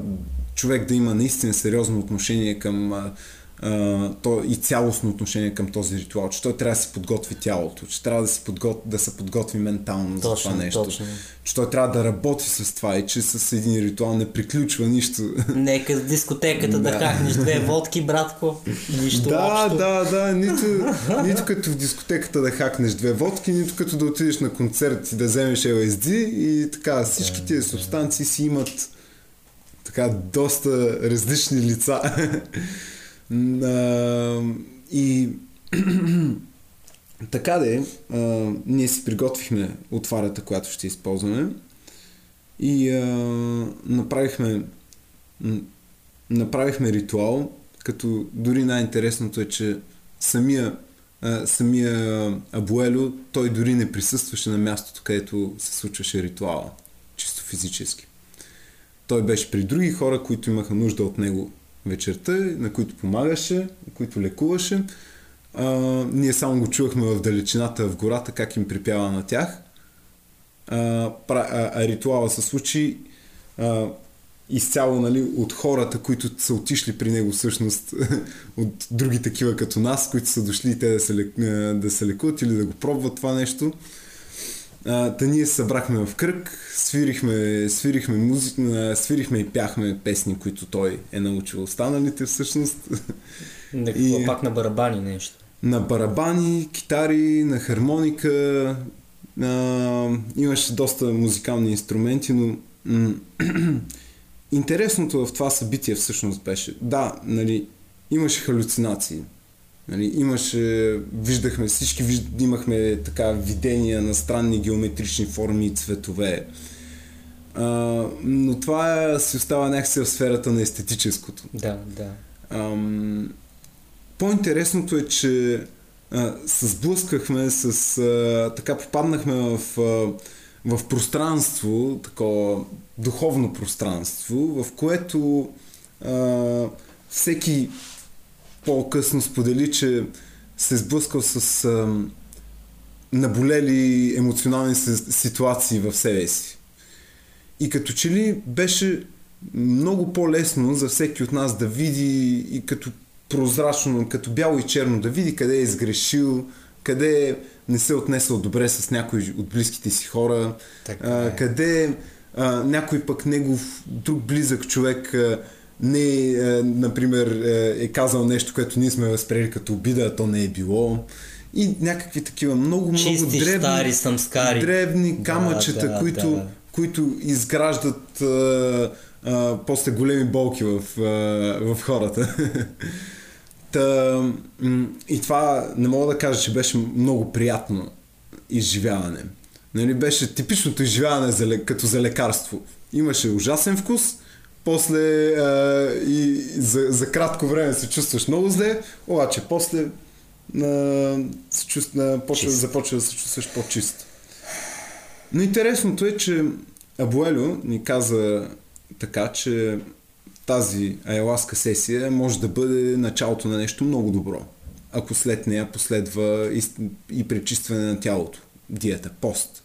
човек да има наистина сериозно отношение към а, то и цялостно отношение към този ритуал, че той трябва да си подготви тялото, че трябва да, си подгот... да се подготви ментално за Точно, това нещо, точно. че той трябва да работи с това и че с един ритуал не приключва нищо. Нека в дискотеката да, Да. хахнеш две водки, братко. Нищо Да, общо. да, да, нито, нито като в дискотеката да хакнеш две водки, нито като да отидеш на концерт и да вземеш LSD и така, всички тези субстанции си имат така доста различни лица. И така де, а, ние си приготвихме отварята, която ще използваме и а, направихме направихме ритуал, като дори най-интересното е, че самия, а, самия Абуело, той дори не присъстваше на мястото, където се случваше ритуала, чисто физически. Той беше при други хора, които имаха нужда от него вечерта, на които помагаше, на които лекуваше. А, ние само го чувахме в далечината в гората, как им припява на тях. А, а, а ритуала се случи а, изцяло нали, от хората, които са отишли при него всъщност, от други такива като нас, които са дошли те да се, да се лекуват или да го пробват това нещо. А, та ние се събрахме в кръг, свирихме, свирихме музика, свирихме и пяхме песни, които той е научил останалите всъщност. Някакво И- пак на барабани нещо. на барабани, китари, на хармоника. А, имаше доста музикални инструменти, но интересното в това събитие всъщност беше, да, нали, имаше халюцинации. Нали, имаше, виждахме, всички виж, имахме така видения на странни геометрични форми и цветове. А, но това си остава някакси в сферата на естетическото. Да, да. Ам, по-интересното е, че а, се сблъскахме с... А, така попаднахме в, а, в пространство, такова духовно пространство, в което а, всеки по-късно сподели, че се е сблъскал с а, наболели емоционални си- ситуации в себе си. И като че ли беше много по-лесно за всеки от нас да види и като прозрачно, като бяло и черно, да види къде е изгрешил, къде не се е отнесъл добре с някой от близките си хора, Така е. къде а, някой пък негов друг близък човек а, не, а, например, а, е казал нещо, което ние сме възприели като обида, а то не е било. И някакви такива много, много Чисти, дребни, стари, самскари. дребни Да, камъчета, да, които, да. които изграждат а, а, после големи болки в, а, в хората. Та, и това не мога да кажа, че беше много приятно изживяване. Нали, беше типичното изживяване за, като за лекарство. Имаше ужасен вкус, после а, и за, за кратко време се чувстваш много зле, обаче после а, се чувства, почва, започва да се чувстваш по-чист. Но интересното е, че Абуело ни каза така, че тази айласка сесия може да бъде началото на нещо много добро. Ако след нея последва и, и пречистване на тялото, диета, пост.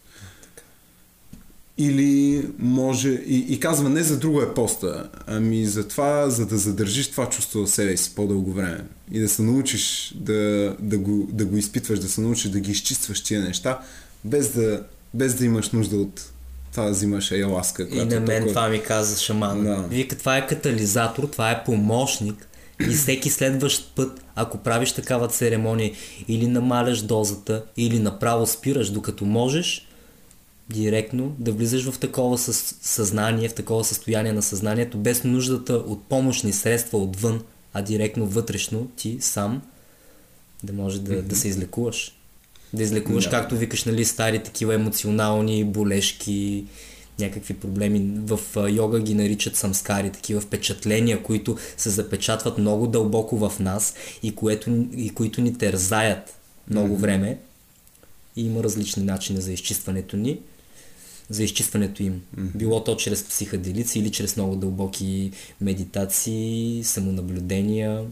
Или може, и, и казва не за друго е поста, ами за това, за да задържиш това чувство в себе си по-дълго време и да се научиш да, да, го, да го изпитваш, да се научиш да ги изчистваш тия неща, без да, без да имаш нужда от това да взимаш айласка. И на е мен толкова- това ми каза шамана. Да. Вика, това е катализатор, това е помощник. И всеки следващ път, ако правиш такава церемония, или намаляш дозата, или направо спираш, докато можеш, директно да влизаш в такова съзнание, в такова състояние на съзнанието, без нуждата от помощни средства отвън, а директно вътрешно ти сам да може да, да се излекуваш. Да излекуваш, Да. както викаш, нали, стари такива емоционални болешки, някакви проблеми. В йога ги наричат самскари, такива впечатления, които се запечатват много дълбоко в нас и, което, и които ни тързаят много време. И има различни начини за изчистването ни. За изчистването им. Било то чрез психоделици или чрез много дълбоки медитации, самонаблюдения.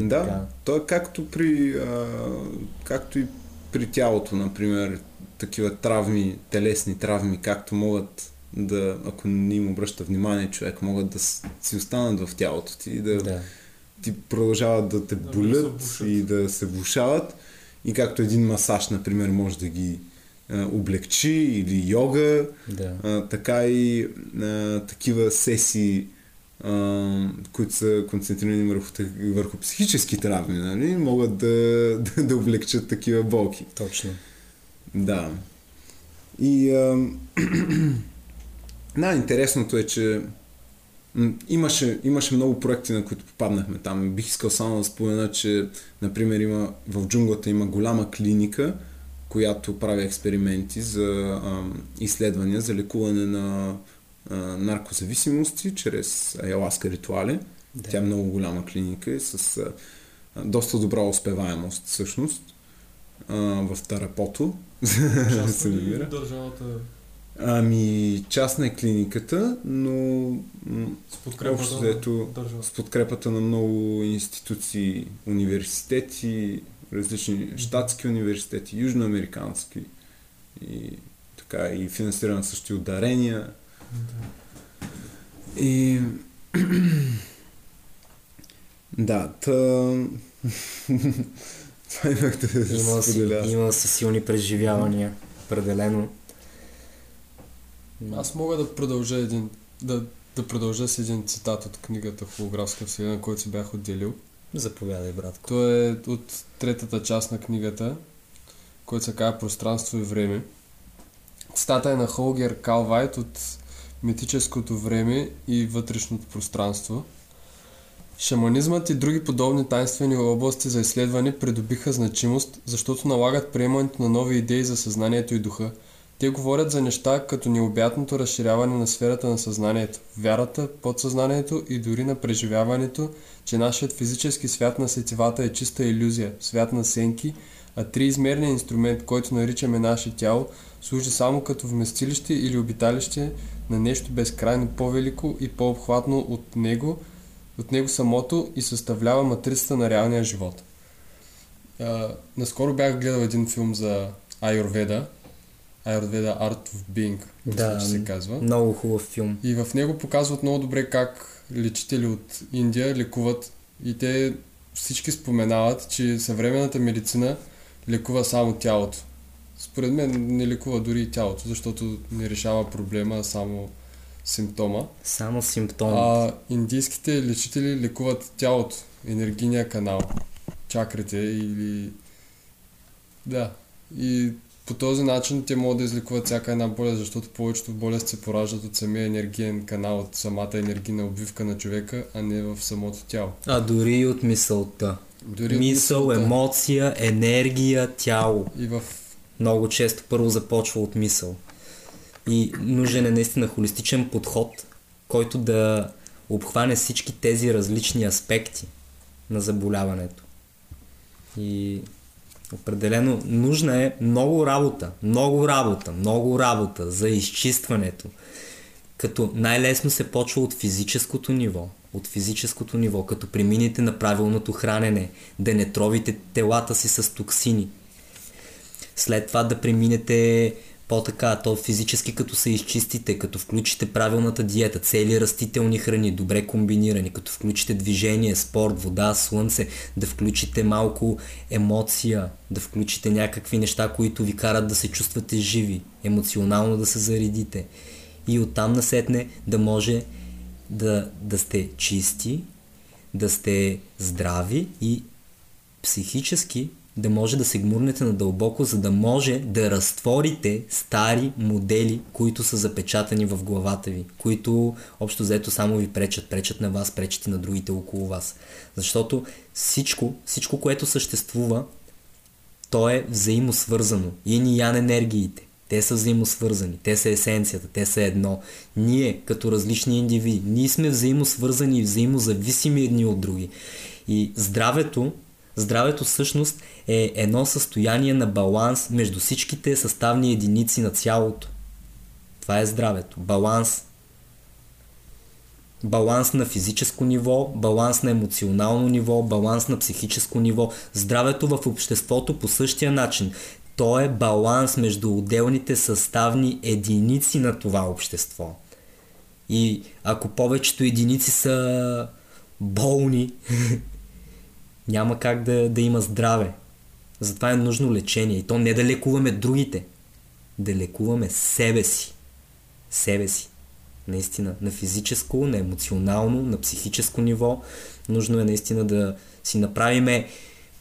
И Да, така. то е както при, а, както и при тялото, например, такива травми, телесни травми, както могат да, ако не им обръща внимание човек, могат да си останат в тялото ти и да, Да. ти продължават да те Да, болят и да се влушават. И както един масаж, например, може да ги облегчи или йога, Да. а, така и а, такива сесии, а, които са концентрирани върху, върху психически травми, нали, могат да, да, да облегчат такива болки. Точно. Да. И а, да, интересното е, че имаше, имаше много проекти, на които попаднахме там. Бих искал само да спомена, че например има, в джунглата има голяма клиника, която прави експерименти за а, изследвания за лекуване на а, наркозависимости чрез айласка ритуали. Да. Тя е много голяма клиника и с а, доста добра успеваемост всъщност а, в Тарапото се Частна ли намира. държавата Ами, частна е клиниката, но с подкрепата общо на държавата? с подкрепата на много институции, университети, различни щатски университети, южноамерикански и така и финансирана също и от дарения. И да, та... това имах да Има, си, споделя. има си силни преживявания, определено. Аз мога да продължа един, да, да продължа с един цитат от книгата Холографска вселена, който си бях отделил. Заповядай, братко. То е от третата част на книгата, който се казва Пространство и време. Цитата е на Холгер Калвайт от Митическото време и вътрешното пространство. Шаманизмът и други подобни тайнствени области за изследване придобиха значимост, защото налагат приемането на нови идеи за съзнанието и духа. Те говорят за неща като необятното разширяване на сферата на съзнанието, вярата, подсъзнанието и дори на преживяването, че нашият физически свят на сетивата е чиста иллюзия, свят на сенки, а триизмерният инструмент, който наричаме наше тяло, служи само като вместилище или обиталище на нещо безкрайно по-велико и по-обхватно от него, от него самото и съставлява матрицата на реалния живот. А, наскоро бях гледал един филм за Айурведа, Ayurveda Art of Being, мисля, Да, че се казва. много хубав филм. И в него показват много добре как лечители от Индия лекуват и те всички споменават, че съвременната медицина лекува само тялото. Според мен не лекува дори и тялото, защото не решава проблема, а само симптома. Само симптоми. А индийските лечители лекуват тялото, енергийния канал, чакрите или... Да. И по този начин те могат да излекуват всяка една болест, защото повечето болести се пораждат от самия енергиен канал, от самата енергийна обвивка на човека, а не в самото тяло. А дори и от мисълта. Дори Мисъл, мисълта. емоция, енергия, тяло. И в... Много често първо започва от мисъл. И нужен е наистина холистичен подход, който да обхване всички тези различни аспекти на заболяването. И определено нужна е много работа, много работа, много работа за изчистването. Като най-лесно се почва от физическото ниво. От физическото ниво, като преминете на правилното хранене, да не тровите телата си с токсини, след това да преминете по-така, то физически като се изчистите, като включите правилната диета, цели растителни храни, добре комбинирани, като включите движение, спорт, вода, слънце, да включите малко емоция, да включите някакви неща, които ви карат да се чувствате живи, емоционално да се заредите. И оттам насетне да може да, да сте чисти, да сте здрави и психически да може да се гмурнете надълбоко, за да може да разтворите стари модели, които са запечатани в главата ви, които общо взето само ви пречат, пречат на вас, пречат и на другите около вас. Защото всичко, всичко, което съществува, то е взаимосвързано. И ян енергиите. Те са взаимосвързани, те са есенцията, те са едно. Ние, като различни индивиди, ние сме взаимосвързани и взаимозависими едни от други. И здравето, здравето всъщност е едно състояние на баланс между всичките съставни единици на цялото. Това е здравето. Баланс. Баланс на физическо ниво, баланс на емоционално ниво, баланс на психическо ниво. Здравето в обществото по същия начин. То е баланс между отделните съставни единици на това общество. И ако повечето единици са болни, няма как да, да има здраве. Затова е нужно лечение. И то не да лекуваме другите, да лекуваме себе си. Себе си. Наистина. На физическо, на емоционално, на психическо ниво. Нужно е наистина да си направиме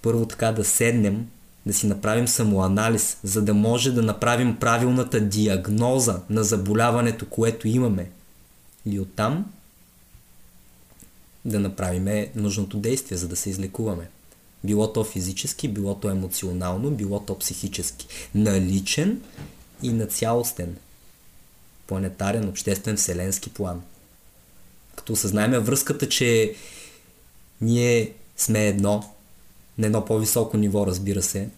първо така да седнем, да си направим самоанализ, за да може да направим правилната диагноза на заболяването, което имаме. И оттам да направим нужното действие, за да се излекуваме. Било то физически, било то емоционално, било то психически. Наличен и на цялостен, планетарен, обществен, вселенски план. Като осъзнаем връзката, че ние сме едно, на едно по-високо ниво, разбира се,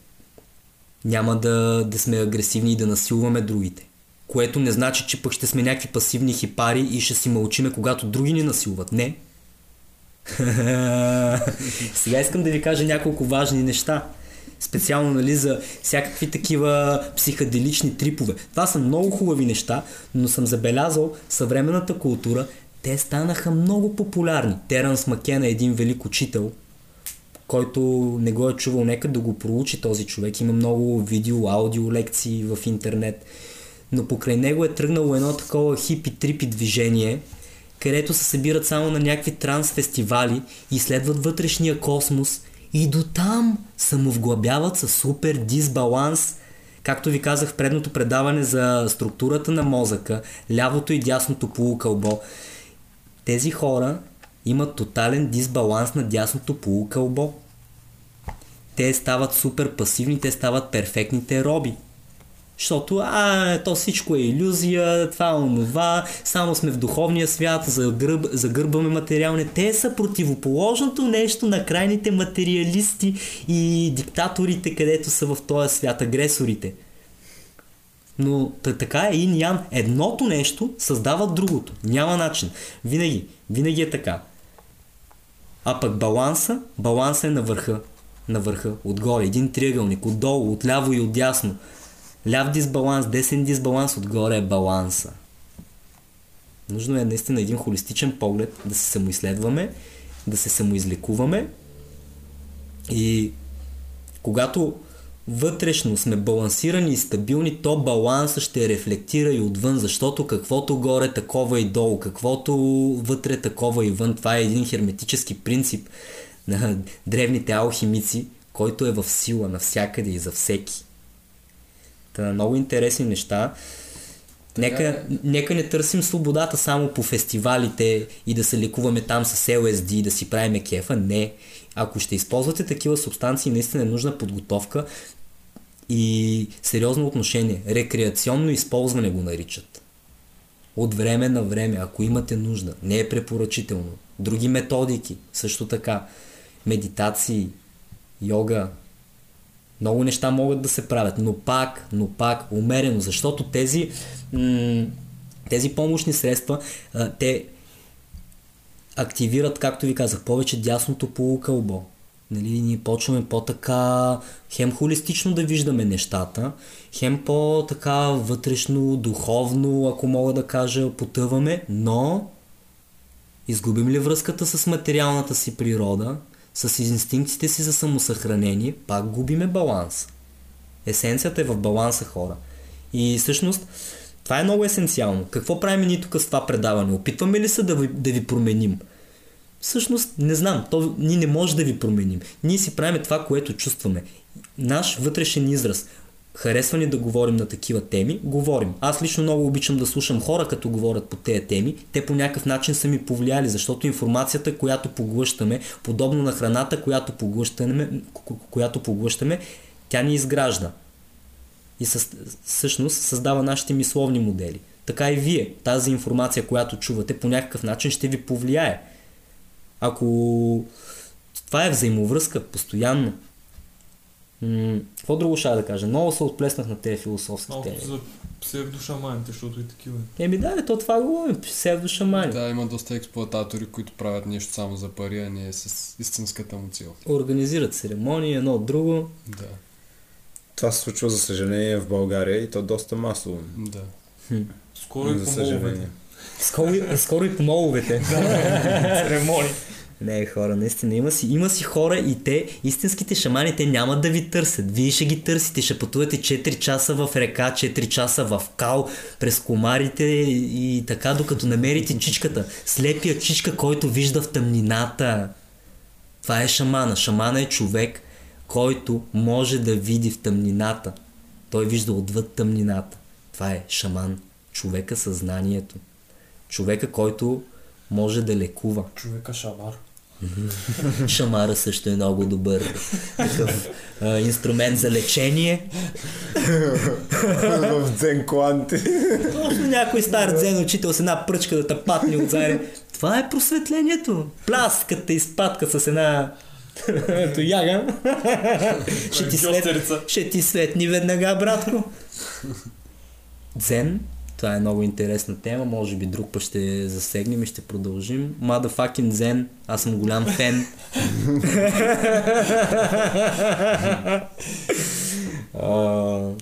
няма да, да сме агресивни и да насилваме другите. Което не значи, че пък ще сме някакви пасивни хипари и ще си мълчиме, когато други ни насилват. Не. Сега искам да ви кажа няколко важни неща. Специално нали, за всякакви такива психоделични трипове. Това са много хубави неща, но съм забелязал съвременната култура, те станаха много популярни. Теранс Макен е един велик учител, който не го е чувал, нека да го проучи този човек. Има много видео, аудио лекции в интернет. Но покрай него е тръгнало едно такова хипи-трипи движение, където се събират само на някакви трансфестивали, изследват вътрешния космос и до там самовглъбяват с супер дисбаланс, както ви казах в предното предаване за структурата на мозъка, лявото и дясното полукълбо. Тези хора имат тотален дисбаланс на дясното полукълбо. Те стават супер пасивни, те стават перфектните роби. Защото, а, то всичко е иллюзия, това, онова, само сме в духовния свят, загърб, загърбваме материални. Те са противоположното нещо на крайните материалисти и диктаторите, където са в този свят, агресорите. Но така е и ян. Едното нещо създава другото. Няма начин. Винаги. Винаги е така. А пък баланса, баланса е на върха. На върха. Отгоре. Един триъгълник. Отдолу, отляво и отдясно. Ляв дисбаланс, десен дисбаланс, отгоре е баланса. Нужно е наистина един холистичен поглед да се самоизследваме, да се самоизлекуваме и когато вътрешно сме балансирани и стабилни, то баланса ще рефлектира и отвън, защото каквото горе, такова и долу, каквото вътре, такова и вън. Това е един херметически принцип на древните алхимици, който е в сила навсякъде и за всеки. Та, много интересни неща. Нека, е. нека не търсим свободата само по фестивалите и да се лекуваме там с LSD да си правиме кефа. Не. Ако ще използвате такива субстанции, наистина е нужна подготовка и сериозно отношение. Рекреационно използване го наричат. От време на време, ако имате нужда. Не е препоръчително. Други методики, също така. Медитации, йога, много неща могат да се правят, но пак, но пак умерено, защото тези, м- тези помощни средства, а, те активират, както ви казах, повече дясното полукълбо. Нали, ние почваме по-така хем холистично да виждаме нещата, хем по-така вътрешно, духовно, ако мога да кажа, потъваме, но изгубим ли връзката с материалната си природа, с инстинктите си за самосъхранение, пак губиме баланс. Есенцията е в баланса хора. И всъщност, това е много есенциално. Какво правим ние тук с това предаване? Опитваме ли се да ви, да ви променим? Всъщност, не знам, то ние не може да ви променим. Ние си правим това, което чувстваме. Наш вътрешен израз. Харесва ни да говорим на такива теми, говорим. Аз лично много обичам да слушам хора, като говорят по тези теми. Те по някакъв начин са ми повлияли, защото информацията, която поглъщаме, подобно на храната, която поглъщаме, която поглъщаме тя ни изгражда. И със, всъщност създава нашите мисловни модели. Така и вие, тази информация, която чувате, по някакъв начин ще ви повлияе. Ако това е взаимовръзка постоянно, М- какво друго ще да кажа? Много се отплеснах на тези философски Малко теми. за псевдошаманите, защото и такива. Еми да, бе, то това говорим, псевдошамани. Да, има доста експлуататори, които правят нещо само за пари, а не с истинската му цел. Организират церемонии, едно от друго. Да, Това се случва, за съжаление, в България и то доста масово. да. Скоро и за по съжаление. Скоро, и- скоро и по моловете. Церемонии. Не, хора, наистина има си, има си хора и те, истинските шамани, те няма да ви търсят. Вие ще ги търсите, ще пътувате 4 часа в река, 4 часа в кал, през комарите и така, докато намерите чичката. Слепия чичка, който вижда в тъмнината. Това е шамана. Шамана е човек, който може да види в тъмнината. Той вижда отвъд тъмнината. Това е шаман. Човека съзнанието. Човека, който може да лекува. Човека шамар. Шамара също е много добър такъв а, инструмент за лечение. в дзен кланти. Точно някой стар дзен учител с една пръчка да те патне отзаре. Това е просветлението. Пляската изпадка с една ето яга. ще, ти свет, Гьостерица. ще ти светни веднага, братко. Дзен, това е много интересна тема, може би друг път ще засегнем и ще продължим. Motherfucking Дзен, аз съм голям фен.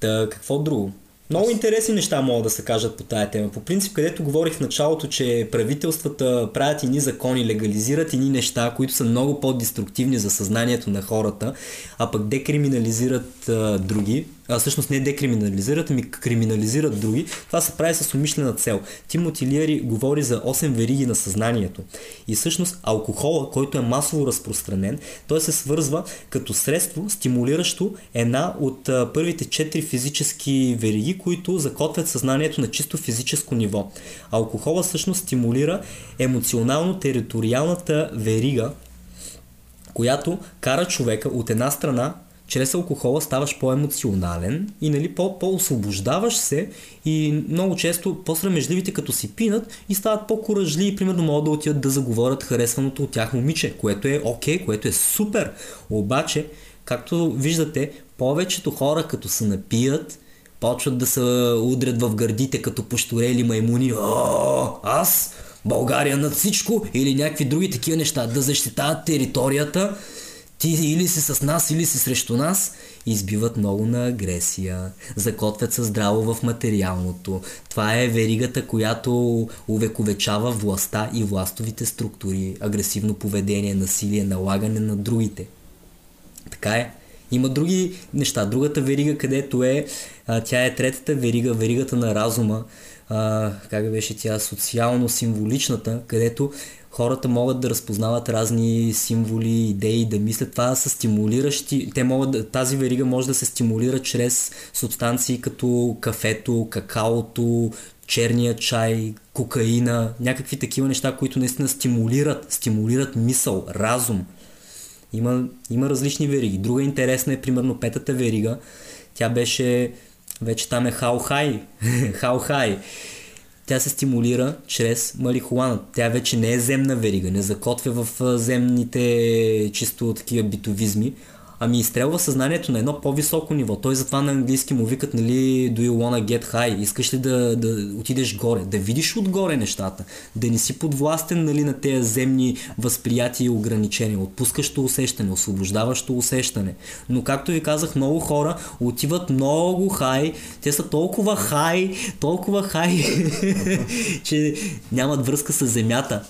Та, какво друго? Много интересни неща могат да се кажат по тая тема. По принцип, където говорих в началото, че правителствата правят ини закони, легализират ини неща, които са много по-деструктивни за съзнанието на хората, а пък декриминализират а, други, а всъщност не декриминализират, ами криминализират други, това се прави с умишлена цел. Тимоти Лиари говори за 8 вериги на съзнанието. И всъщност алкохола, който е масово разпространен, той се свързва като средство, стимулиращо една от а, първите 4 физически вериги, които закотвят съзнанието на чисто физическо ниво. Алкохола всъщност стимулира емоционално-териториалната верига, която кара човека от една страна чрез алкохола ставаш по-емоционален и нали, по- по-освобождаваш се и много често по-срамежливите като си пинат и стават по-коражливи, примерно могат да отидат да заговорят харесваното от тях момиче, което е окей, okay, което е супер. Обаче, както виждате, повечето хора като се напият, почват да се удрят в гърдите като пошторели маймуни. О, аз, България над всичко или някакви други такива неща, да защитават територията, ти или си с нас, или си срещу нас, избиват много на агресия, закотвят се здраво в материалното. Това е веригата, която увековечава властта и властовите структури, агресивно поведение, насилие, налагане на другите. Така е. Има други неща. Другата верига, където е, тя е третата верига, веригата на разума, как беше тя, социално-символичната, където хората могат да разпознават разни символи, идеи, да мислят. Това са стимулиращи. Те могат тази верига може да се стимулира чрез субстанции като кафето, какаото, черния чай, кокаина, някакви такива неща, които наистина стимулират, стимулират мисъл, разум. Има, има различни вериги. Друга интересна е примерно петата верига. Тя беше, вече там е хао-хай. хао-хай. Тя се стимулира чрез марихуана. Тя вече не е земна верига, не закотвя в земните чисто такива битовизми, ами изстрелва съзнанието на едно по-високо ниво. Той затова на английски му викат, нали, do you wanna get high? Искаш ли да, да отидеш горе, да видиш отгоре нещата, да не си подвластен, нали, на тези земни възприятия и ограничения, отпускащо усещане, освобождаващо усещане. Но както ви казах, много хора отиват много хай, те са толкова хай, толкова хай, че нямат връзка с земята.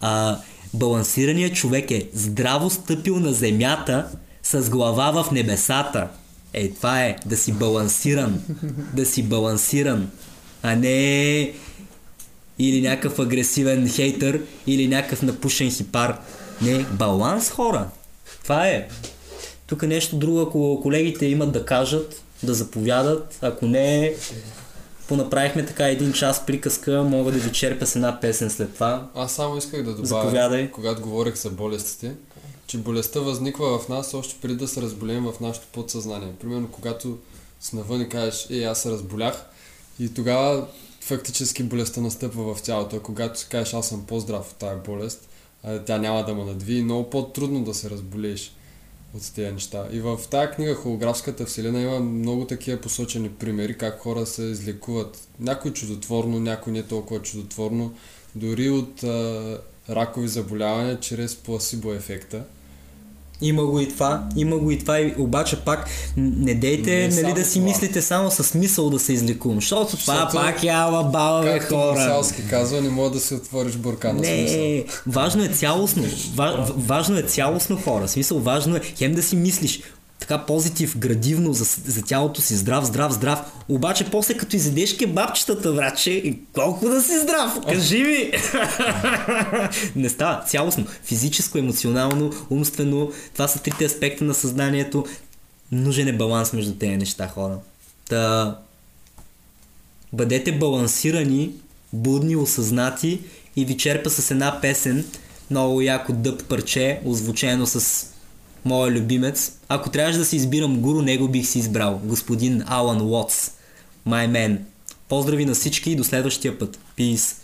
А балансираният човек е здраво стъпил на земята, с глава в небесата. Е, това е да си балансиран. Да си балансиран. А не или някакъв агресивен хейтър, или някакъв напушен хипар. Не, баланс хора. Това е. Тук нещо друго, ако колегите имат да кажат, да заповядат, ако не, понаправихме така един час приказка, мога да ви черпя с една песен след това. Аз само исках да добавя, Заповядай. когато говорех за болестите, че болестта възниква в нас още преди да се разболеем в нашето подсъзнание. Примерно, когато си навън и кажеш, е, аз се разболях, и тогава фактически болестта настъпва в тялото. А когато си кажеш, аз съм по-здрав от тази болест, тя няма да ме надви, много по-трудно да се разболееш от тези неща. И в тази книга Холографската вселена има много такива посочени примери, как хора се излекуват. Някой чудотворно, някой не толкова чудотворно, дори от а, ракови заболявания чрез пласибо ефекта. Има го и това, има го и това, и обаче пак не дейте Не нали, да си това. мислите само с мисъл да се излекувам, защото това Защото, пак е ала Както хора. Мисалски казва, не мога да си отвориш буркана. Не, важно е цялостно. Ва, важно е цялостно хора. Смисъл, важно е хем да си мислиш така позитив, градивно за, за тялото си, здрав, здрав, здрав. Обаче после като изедеш кебабчетата, братче, колко да си здрав, кажи ми! Не става. Цялостно. Физическо, емоционално, умствено. Това са трите аспекта на съзнанието. Нужен е баланс между тези неща, хора. Та, бъдете балансирани, будни, осъзнати и ви черпа с една песен, много яко дъб парче, озвучено с моя любимец. Ако трябваше да си избирам гуру, него бих си избрал. Господин Алан Уотс. My man. Поздрави на всички и до следващия път. Peace.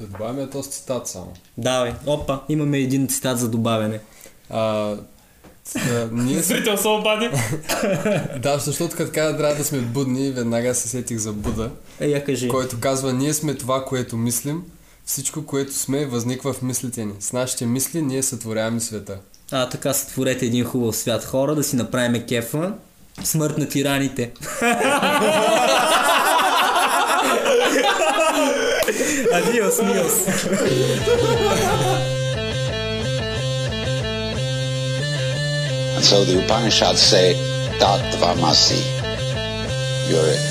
Да добавим този цитат само. Давай. Опа, имаме един цитат за добавяне. А, а, ние. Зрител се обади. Да, защото като каза трябва да сме будни, веднага се сетих за Буда, Е, я кажи. който казва, ние сме това, което мислим, всичко, което сме, възниква в мислите ни. С нашите мисли ние сътворяваме света. А, така сътворете един хубав свят хора, да си направим кефа. Смърт на тираните. Адиос, миос. So the Upanishads say, Tattvamasi. You're it.